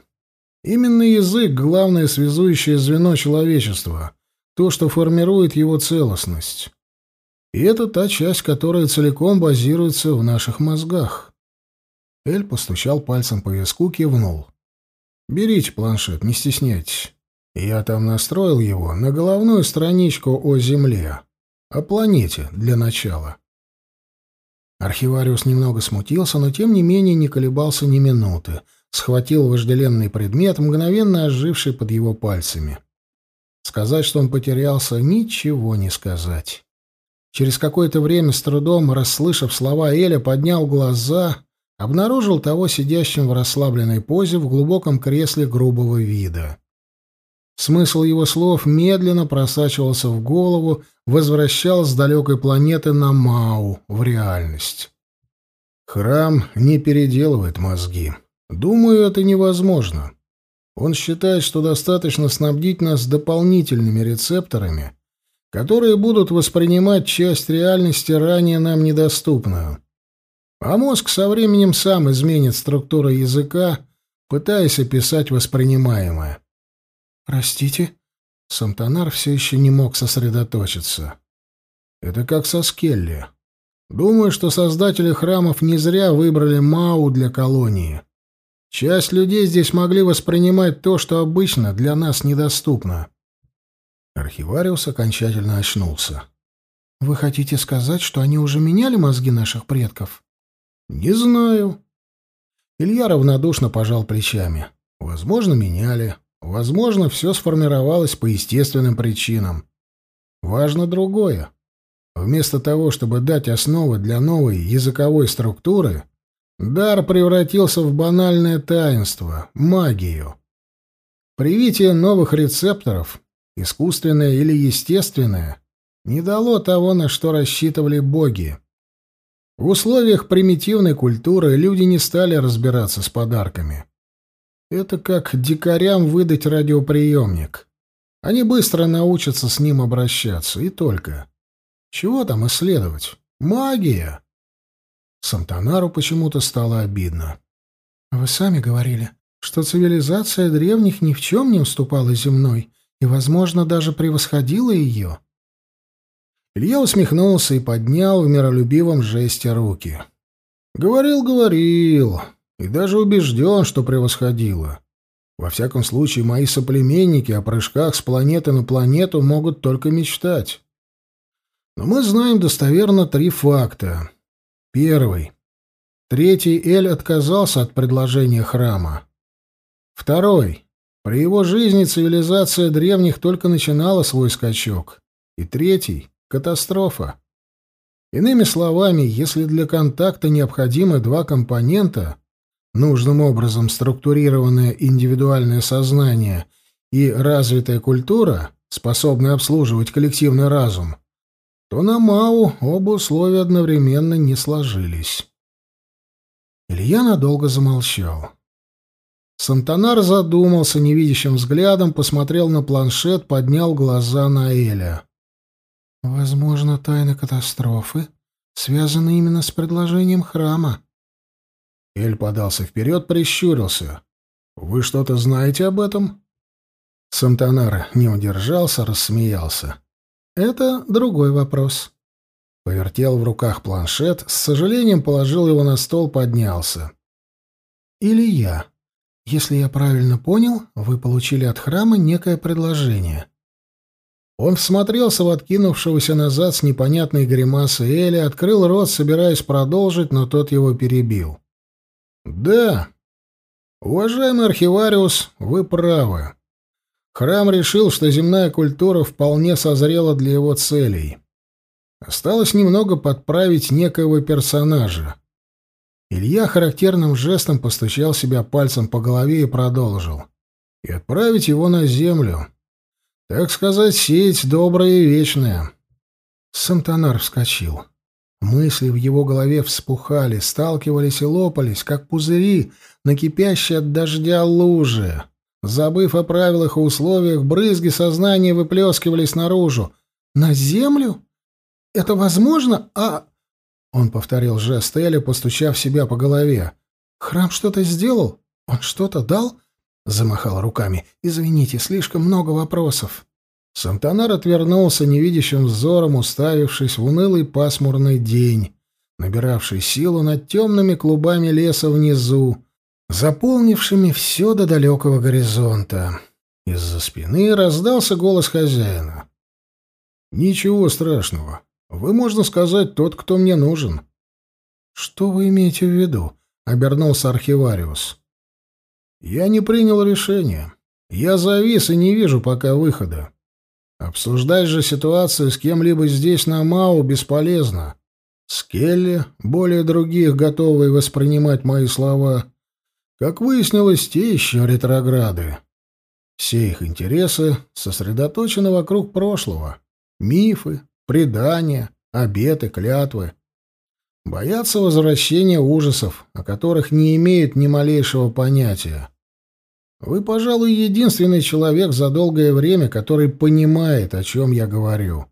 Именно язык — главное связующее звено человечества, то, что формирует его целостность. И это та часть, которая целиком базируется в наших мозгах. Эль постучал пальцем по виску, кивнул. «Берите планшет, не стесняйтесь. Я там настроил его на головную страничку о Земле, о планете для начала». Архивариус немного смутился, но тем не менее не колебался ни минуты. Схватил вожделенный предмет, мгновенно оживший под его пальцами. Сказать, что он потерялся, ничего не сказать. Через какое-то время, с трудом расслышав слова Эля, поднял глаза, обнаружил того сидящим в расслабленной позе в глубоком кресле грубого вида. Смысл его слов медленно просачивался в голову, возвращал с далекой планеты на Мау, в реальность. Храм не переделывает мозги. Думаю, это невозможно. Он считает, что достаточно снабдить нас дополнительными рецепторами, которые будут воспринимать часть реальности ранее нам недоступную. А мозг со временем сам изменит структуру языка, пытаясь описать воспринимаемое. «Простите?» Самтонар все еще не мог сосредоточиться. «Это как со Скелли. Думаю, что создатели храмов не зря выбрали Мау для колонии. Часть людей здесь могли воспринимать то, что обычно для нас недоступно». Архивариус окончательно очнулся. «Вы хотите сказать, что они уже меняли мозги наших предков?» «Не знаю». Илья равнодушно пожал плечами. «Возможно, меняли. Возможно, все сформировалось по естественным причинам. Важно другое. Вместо того, чтобы дать основы для новой языковой структуры, дар превратился в банальное таинство, магию. Привитие новых рецепторов, искусственное или естественное, не дало того, на что рассчитывали боги. В условиях примитивной культуры люди не стали разбираться с подарками. Это как дикарям выдать радиоприемник. Они быстро научатся с ним обращаться, и только. Чего там исследовать? Магия! Сантонару почему-то стало обидно. «Вы сами говорили, что цивилизация древних ни в чем не уступала земной и, возможно, даже превосходила ее». Илья усмехнулся и поднял в миролюбивом жесте руки. «Говорил, говорил и даже убежден, что превосходила. Во всяком случае, мои соплеменники о прыжках с планеты на планету могут только мечтать. Но мы знаем достоверно три факта. Первый. Третий Эль отказался от предложения храма. Второй. При его жизни цивилизация древних только начинала свой скачок. И третий — катастрофа. Иными словами, если для контакта необходимы два компонента, нужным образом структурированное индивидуальное сознание и развитая культура, способная обслуживать коллективный разум, то на Мау оба условия одновременно не сложились. Илья надолго замолчал. Сантонар задумался невидящим взглядом, посмотрел на планшет, поднял глаза на Эля. «Возможно, тайна катастрофы связана именно с предложением храма», Эль подался вперед, прищурился. «Вы что-то знаете об этом?» Сантонар не удержался, рассмеялся. «Это другой вопрос». Повертел в руках планшет, с сожалением положил его на стол, поднялся. «Или я. Если я правильно понял, вы получили от храма некое предложение». Он всмотрелся в откинувшегося назад с непонятной гримасой Эля, открыл рот, собираясь продолжить, но тот его перебил. Да. Уважаемый архивариус, вы правы. Храм решил, что земная культура вполне созрела для его целей. Осталось немного подправить некоего персонажа. Илья характерным жестом постучал себя пальцем по голове и продолжил. И отправить его на землю. Так сказать, сеть добрая и вечная. Сантонар вскочил. Мысли в его голове вспухали, сталкивались и лопались, как пузыри на кипящей от дождя луже. Забыв о правилах и условиях, брызги сознания выплескивались наружу. «На землю? Это возможно? А...» Он повторил жест Эли, постучав себя по голове. «Храм что-то сделал? Он что-то дал?» Замахал руками. «Извините, слишком много вопросов». Сантонар отвернулся невидящим взором, уставившись в унылый пасмурный день, набиравший силу над темными клубами леса внизу, заполнившими все до далекого горизонта. Из-за спины раздался голос хозяина. «Ничего страшного. Вы, можно сказать, тот, кто мне нужен». «Что вы имеете в виду?» — обернулся архивариус. «Я не принял решение. Я завис и не вижу пока выхода. Обсуждать же ситуацию с кем-либо здесь, на Мау, бесполезно. Скелли, более других, готовые воспринимать мои слова, как выяснилось, те еще ретрограды. Все их интересы сосредоточены вокруг прошлого. Мифы, предания, обеты, клятвы. Боятся возвращения ужасов, о которых не имеют ни малейшего понятия. Вы, пожалуй, единственный человек за долгое время, который понимает, о чем я говорю.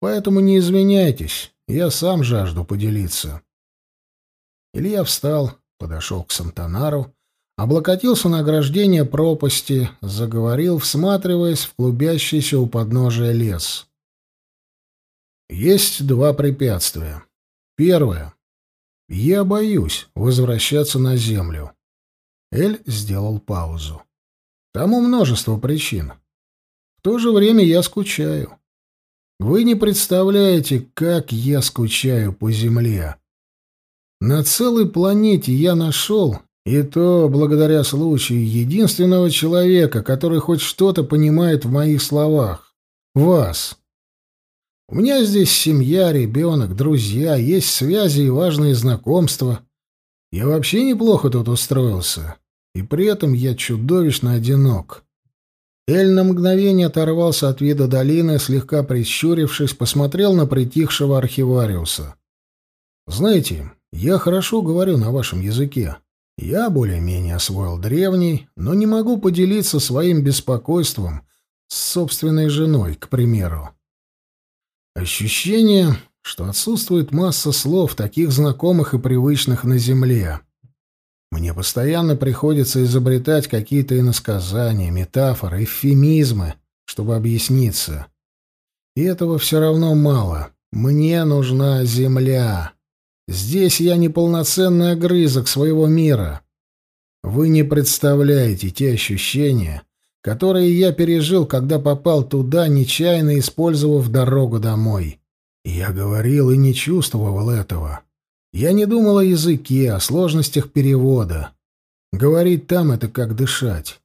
Поэтому не извиняйтесь, я сам жажду поделиться. Илья встал, подошел к Сантонару, облокотился на ограждение пропасти, заговорил, всматриваясь в клубящийся у подножия лес. Есть два препятствия. Первое. Я боюсь возвращаться на землю. Эль сделал паузу. Тому множество причин. В то же время я скучаю. Вы не представляете, как я скучаю по Земле. На целой планете я нашел, и то благодаря случаю, единственного человека, который хоть что-то понимает в моих словах. Вас. У меня здесь семья, ребенок, друзья, есть связи и важные знакомства. Я вообще неплохо тут устроился. И при этом я чудовищно одинок. Эль на мгновение оторвался от вида долины, слегка прищурившись, посмотрел на притихшего архивариуса. «Знаете, я хорошо говорю на вашем языке. Я более-менее освоил древний, но не могу поделиться своим беспокойством с собственной женой, к примеру. Ощущение, что отсутствует масса слов, таких знакомых и привычных на земле. Мне постоянно приходится изобретать какие-то иносказания, метафоры, эвфемизмы, чтобы объясниться. И этого все равно мало. Мне нужна земля. Здесь я не полноценный огрызок своего мира. Вы не представляете те ощущения, которые я пережил, когда попал туда, нечаянно использовав дорогу домой. Я говорил и не чувствовал этого. Я не думал о языке, о сложностях перевода. Говорить там — это как дышать.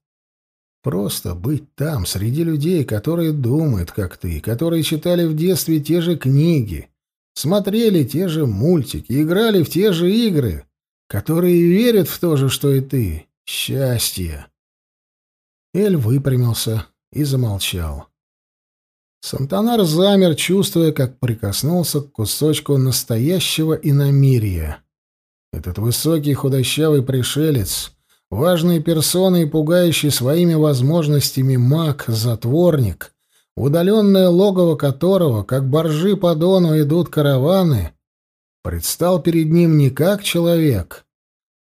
Просто быть там, среди людей, которые думают, как ты, которые читали в детстве те же книги, смотрели те же мультики, играли в те же игры, которые верят в то же, что и ты. Счастье. Эль выпрямился и замолчал. Сантанар замер, чувствуя, как прикоснулся к кусочку настоящего иномирия. Этот высокий худощавый пришелец, важный персоной и пугающий своими возможностями маг-затворник, удаленное логово которого, как боржи по дону идут караваны, предстал перед ним не как человек,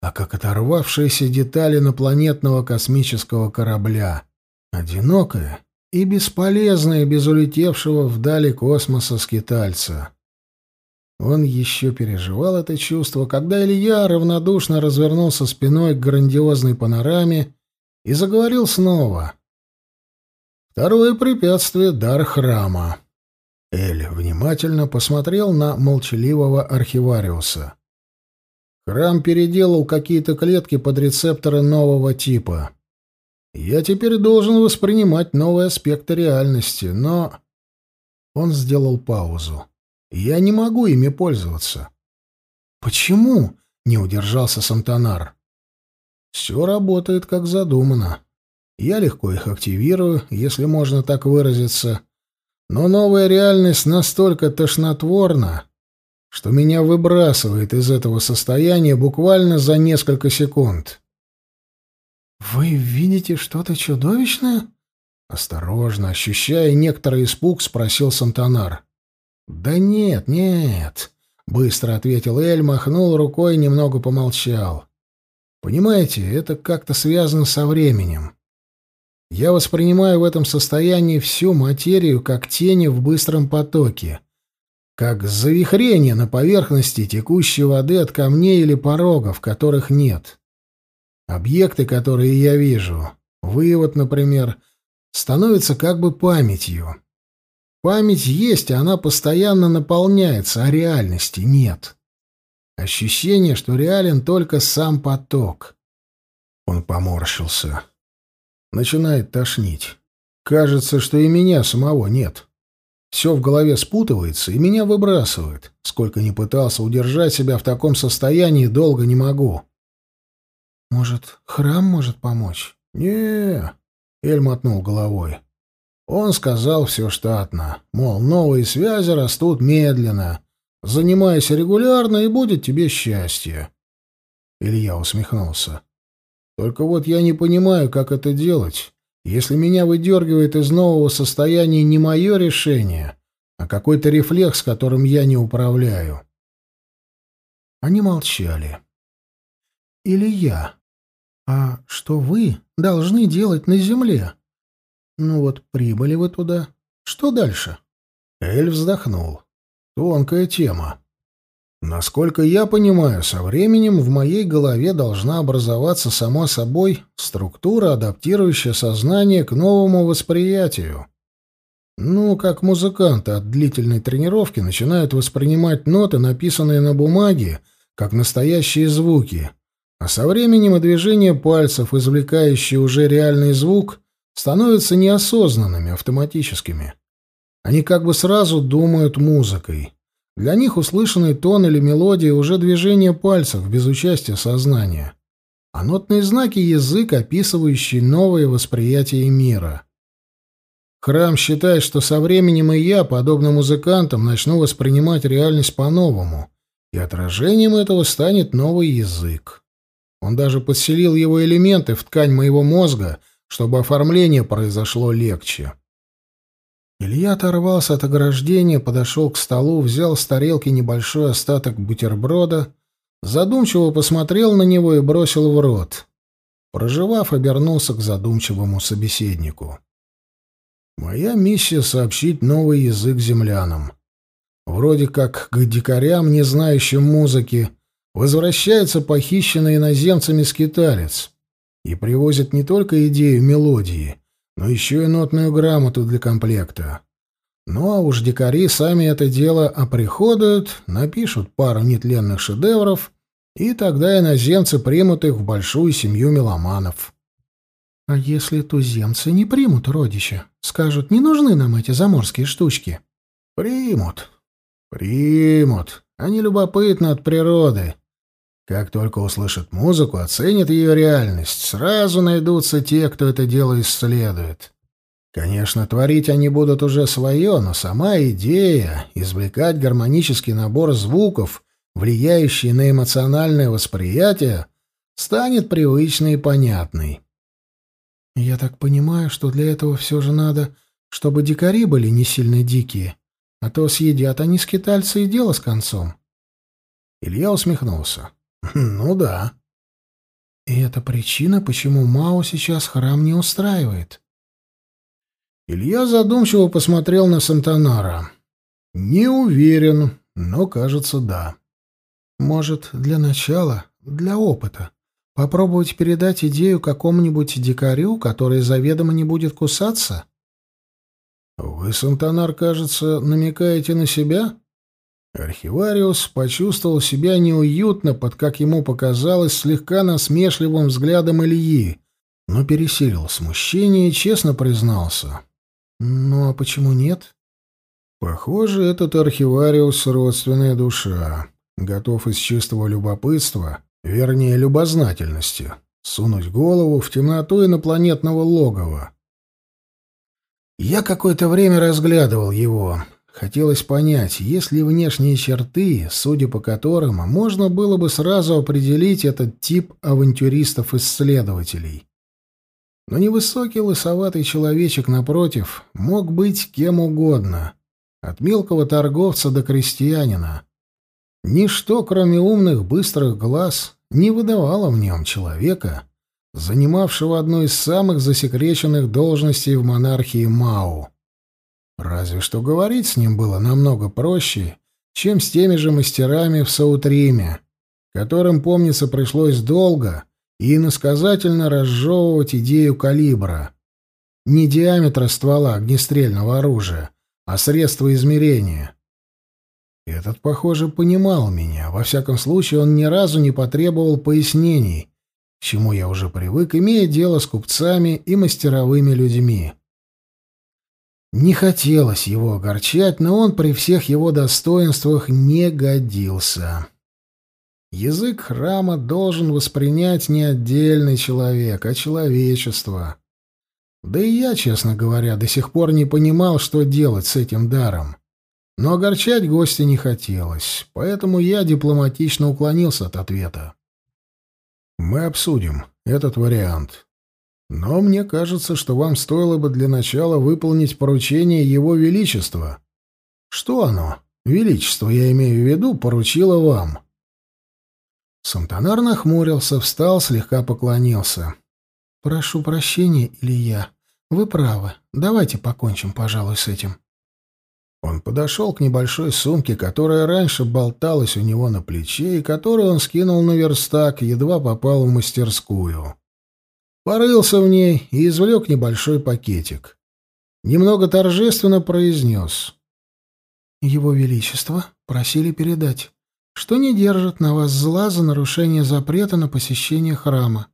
а как оторвавшиеся детали инопланетного космического корабля. Одинокое и бесполезное без улетевшего вдали космоса скитальца. Он еще переживал это чувство, когда Илья равнодушно развернулся спиной к грандиозной панораме и заговорил снова. Второе препятствие — дар храма. Эль внимательно посмотрел на молчаливого архивариуса. Храм переделал какие-то клетки под рецепторы нового типа. Я теперь должен воспринимать новые аспекты реальности, но... Он сделал паузу. Я не могу ими пользоваться. Почему? Не удержался Сантонар. Все работает как задумано. Я легко их активирую, если можно так выразиться. Но новая реальность настолько тошнотворна, что меня выбрасывает из этого состояния буквально за несколько секунд. «Вы видите что-то чудовищное?» Осторожно, ощущая некоторый испуг, спросил Сантонар. «Да нет, нет», — быстро ответил Эль, махнул рукой и немного помолчал. «Понимаете, это как-то связано со временем. Я воспринимаю в этом состоянии всю материю как тени в быстром потоке, как завихрение на поверхности текущей воды от камней или порогов, которых нет. Объекты, которые я вижу, вывод, например, становятся как бы памятью. Память есть, и она постоянно наполняется, а реальности нет. Ощущение, что реален только сам поток. Он поморщился. Начинает тошнить. Кажется, что и меня самого нет. Все в голове спутывается, и меня выбрасывает. Сколько ни пытался удержать себя в таком состоянии, долго не могу. Может, храм может помочь? Не, Эль мотнул головой. Он сказал все штатно, мол, новые связи растут медленно. Занимайся регулярно, и будет тебе счастье. Илья усмехнулся. Только вот я не понимаю, как это делать, если меня выдергивает из нового состояния не мое решение, а какой-то рефлекс, которым я не управляю. Они молчали. Или я. А что вы должны делать на земле? Ну вот, прибыли вы туда. Что дальше? Эль вздохнул. Тонкая тема. Насколько я понимаю, со временем в моей голове должна образоваться само собой структура, адаптирующая сознание к новому восприятию. Ну, как музыканты от длительной тренировки начинают воспринимать ноты, написанные на бумаге, как настоящие звуки, а со временем и движения пальцев, извлекающие уже реальный звук, становятся неосознанными, автоматическими. Они как бы сразу думают музыкой. Для них услышанный тон или мелодия уже движение пальцев без участия сознания, а нотные знаки — язык, описывающий новое восприятие мира. Храм считает, что со временем и я, подобно музыкантам, начну воспринимать реальность по-новому, и отражением этого станет новый язык. Он даже подселил его элементы в ткань моего мозга, чтобы оформление произошло легче. Илья оторвался от ограждения, подошел к столу, взял с тарелки небольшой остаток бутерброда, задумчиво посмотрел на него и бросил в рот. Проживав, обернулся к задумчивому собеседнику. «Моя миссия — сообщить новый язык землянам. Вроде как к дикарям, не знающим музыки, возвращается похищенный иноземцами скиталец и привозит не только идею мелодии, но еще и нотную грамоту для комплекта. Ну а уж дикари сами это дело оприходуют, напишут пару нетленных шедевров, и тогда иноземцы примут их в большую семью меломанов. А если туземцы не примут родича? Скажут, не нужны нам эти заморские штучки. Примут. Примут. Они любопытны от природы. Как только услышат музыку, оценят ее реальность, сразу найдутся те, кто это дело исследует. Конечно, творить они будут уже свое, но сама идея — извлекать гармонический набор звуков, влияющий на эмоциональное восприятие, станет привычной и понятной. «Я так понимаю, что для этого все же надо, чтобы дикари были не сильно дикие, а то съедят они скитальцы и дело с концом». Илья усмехнулся. Ну да. И это причина, почему Мао сейчас храм не устраивает. Илья задумчиво посмотрел на Сантанара. Не уверен, но, кажется, да. Может, для начала, для опыта, попробовать передать идею какому-нибудь дикарю, который заведомо не будет кусаться? Вы, Сантанар, кажется, намекаете на себя? Архивариус почувствовал себя неуютно под, как ему показалось, слегка насмешливым взглядом Ильи, но пересилил смущение и честно признался. «Ну а почему нет?» «Похоже, этот архивариус — родственная душа, готов из чистого любопытства, вернее, любознательности, сунуть голову в темноту инопланетного логова. Я какое-то время разглядывал его. Хотелось понять, есть ли внешние черты, судя по которым можно было бы сразу определить этот тип авантюристов-исследователей. Но невысокий лысоватый человечек, напротив, мог быть кем угодно, от мелкого торговца до крестьянина. Ничто, кроме умных, быстрых глаз, не выдавало в нем человека, занимавшего одну из самых засекреченных должностей в монархии Мау. Разве что говорить с ним было намного проще, чем с теми же мастерами в Саутриме, которым, помнится, пришлось долго и иносказательно разжевывать идею калибра. Не диаметра ствола огнестрельного оружия, а средства измерения. Этот, похоже, понимал меня. Во всяком случае, он ни разу не потребовал пояснений, к чему я уже привык, имея дело с купцами и мастеровыми людьми. Не хотелось его огорчать, но он при всех его достоинствах не годился. Язык храма должен воспринять не отдельный человек, а человечество. Да и я, честно говоря, до сих пор не понимал, что делать с этим даром. Но огорчать гостя не хотелось, поэтому я дипломатично уклонился от ответа. «Мы обсудим этот вариант. Но мне кажется, что вам стоило бы для начала выполнить поручение Его Величества. Что оно, Величество, я имею в виду, поручило вам?» Сантонар нахмурился, встал, слегка поклонился. «Прошу прощения, Илья. Вы правы. Давайте покончим, пожалуй, с этим». Он подошел к небольшой сумке, которая раньше болталась у него на плече и которую он скинул на верстак, едва попал в мастерскую. Порылся в ней и извлек небольшой пакетик. Немного торжественно произнес. «Его Величество просили передать, что не держат на вас зла за нарушение запрета на посещение храма.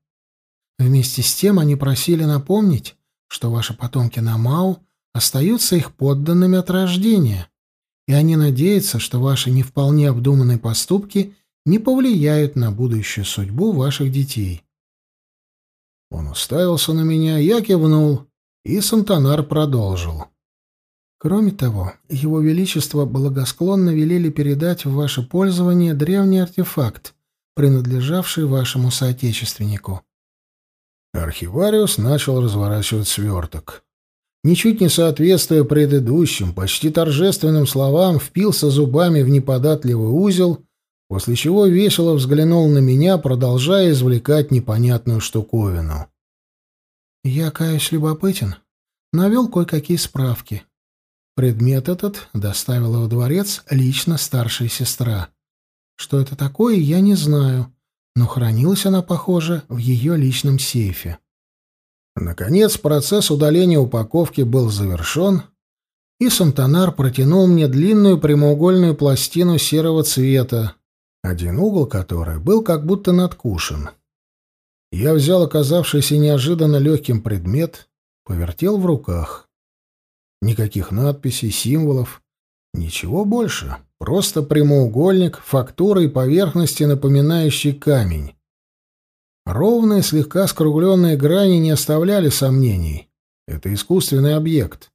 Вместе с тем они просили напомнить, что ваши потомки Намау остаются их подданными от рождения, и они надеются, что ваши не вполне обдуманные поступки не повлияют на будущую судьбу ваших детей. Он уставился на меня, я кивнул, и Сантонар продолжил. Кроме того, Его Величество благосклонно велели передать в ваше пользование древний артефакт, принадлежавший вашему соотечественнику. Архивариус начал разворачивать сверток. Ничуть не соответствуя предыдущим, почти торжественным словам, впился зубами в неподатливый узел, после чего весело взглянул на меня, продолжая извлекать непонятную штуковину. «Я, каюсь, любопытен. Навел кое-какие справки. Предмет этот доставила во дворец лично старшая сестра. Что это такое, я не знаю, но хранилась она, похоже, в ее личном сейфе. Наконец процесс удаления упаковки был завершен, и Сантонар протянул мне длинную прямоугольную пластину серого цвета, один угол которой был как будто надкушен. Я взял оказавшийся неожиданно легким предмет, повертел в руках. Никаких надписей, символов, ничего больше. Просто прямоугольник, фактура и поверхности, напоминающий камень. Ровные, слегка скругленные грани не оставляли сомнений. Это искусственный объект.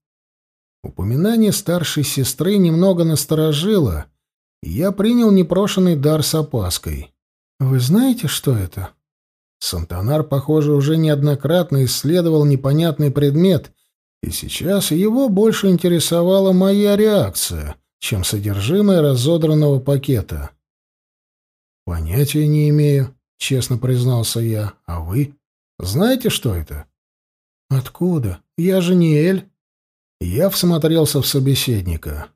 Упоминание старшей сестры немного насторожило, я принял непрошенный дар с опаской. «Вы знаете, что это?» Сантонар, похоже, уже неоднократно исследовал непонятный предмет, и сейчас его больше интересовала моя реакция, чем содержимое разодранного пакета. «Понятия не имею», — честно признался я. «А вы? Знаете, что это?» «Откуда? Я же не Эль». Я всмотрелся в собеседника.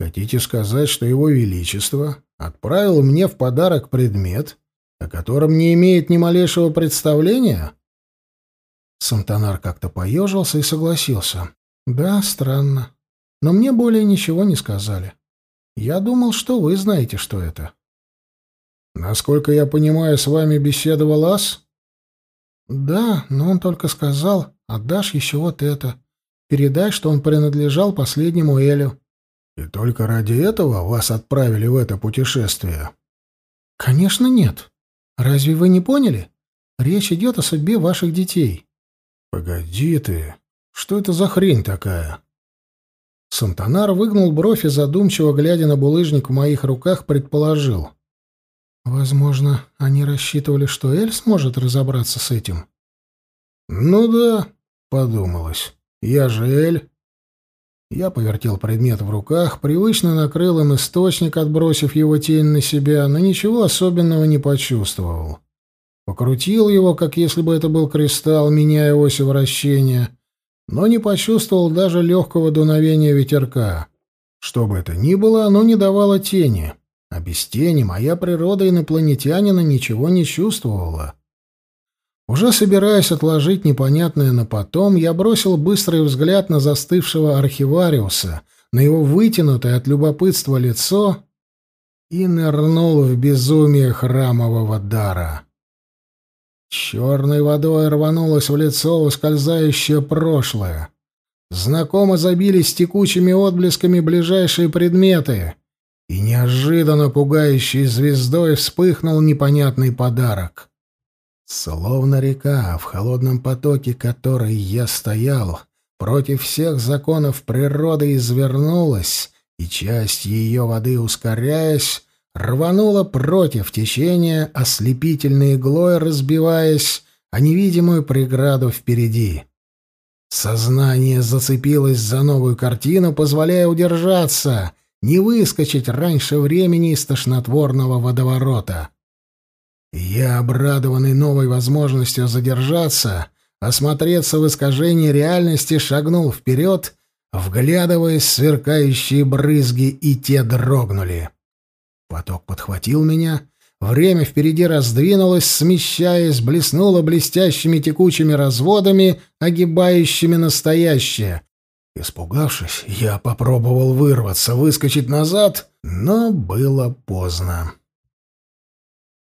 «Хотите сказать, что его величество отправил мне в подарок предмет, о котором не имеет ни малейшего представления?» Сантонар как-то поежился и согласился. «Да, странно. Но мне более ничего не сказали. Я думал, что вы знаете, что это». «Насколько я понимаю, с вами беседовал Ас?» «Да, но он только сказал, отдашь еще вот это. Передай, что он принадлежал последнему Элю». «И только ради этого вас отправили в это путешествие?» «Конечно нет. Разве вы не поняли? Речь идет о судьбе ваших детей». «Погоди ты, что это за хрень такая?» Сантонар выгнул бровь и, задумчиво глядя на булыжник в моих руках, предположил. «Возможно, они рассчитывали, что Эль сможет разобраться с этим». «Ну да», — подумалось, — «я же Эль». Я повертел предмет в руках, привычно накрыл им источник, отбросив его тень на себя, но ничего особенного не почувствовал. Покрутил его, как если бы это был кристалл, меняя ось вращения, но не почувствовал даже легкого дуновения ветерка. Что бы это ни было, оно не давало тени. А без тени моя природа инопланетянина ничего не чувствовала. Уже собираясь отложить непонятное на потом, я бросил быстрый взгляд на застывшего архивариуса, на его вытянутое от любопытства лицо и нырнул в безумие храмового дара. Черной водой рванулось в лицо ускользающее прошлое. Знакомо забились текучими отблесками ближайшие предметы, и неожиданно пугающей звездой вспыхнул непонятный подарок. Словно река, в холодном потоке которой я стоял, против всех законов природы извернулась, и часть ее воды, ускоряясь, рванула против течения, ослепительной иглой разбиваясь о невидимую преграду впереди. Сознание зацепилось за новую картину, позволяя удержаться, не выскочить раньше времени из тошнотворного водоворота. Я, обрадованный новой возможностью задержаться, осмотреться в искажении реальности, шагнул вперед, вглядываясь в сверкающие брызги, и те дрогнули. Поток подхватил меня, время впереди раздвинулось, смещаясь, блеснуло блестящими текучими разводами, огибающими настоящее. Испугавшись, я попробовал вырваться, выскочить назад, но было поздно.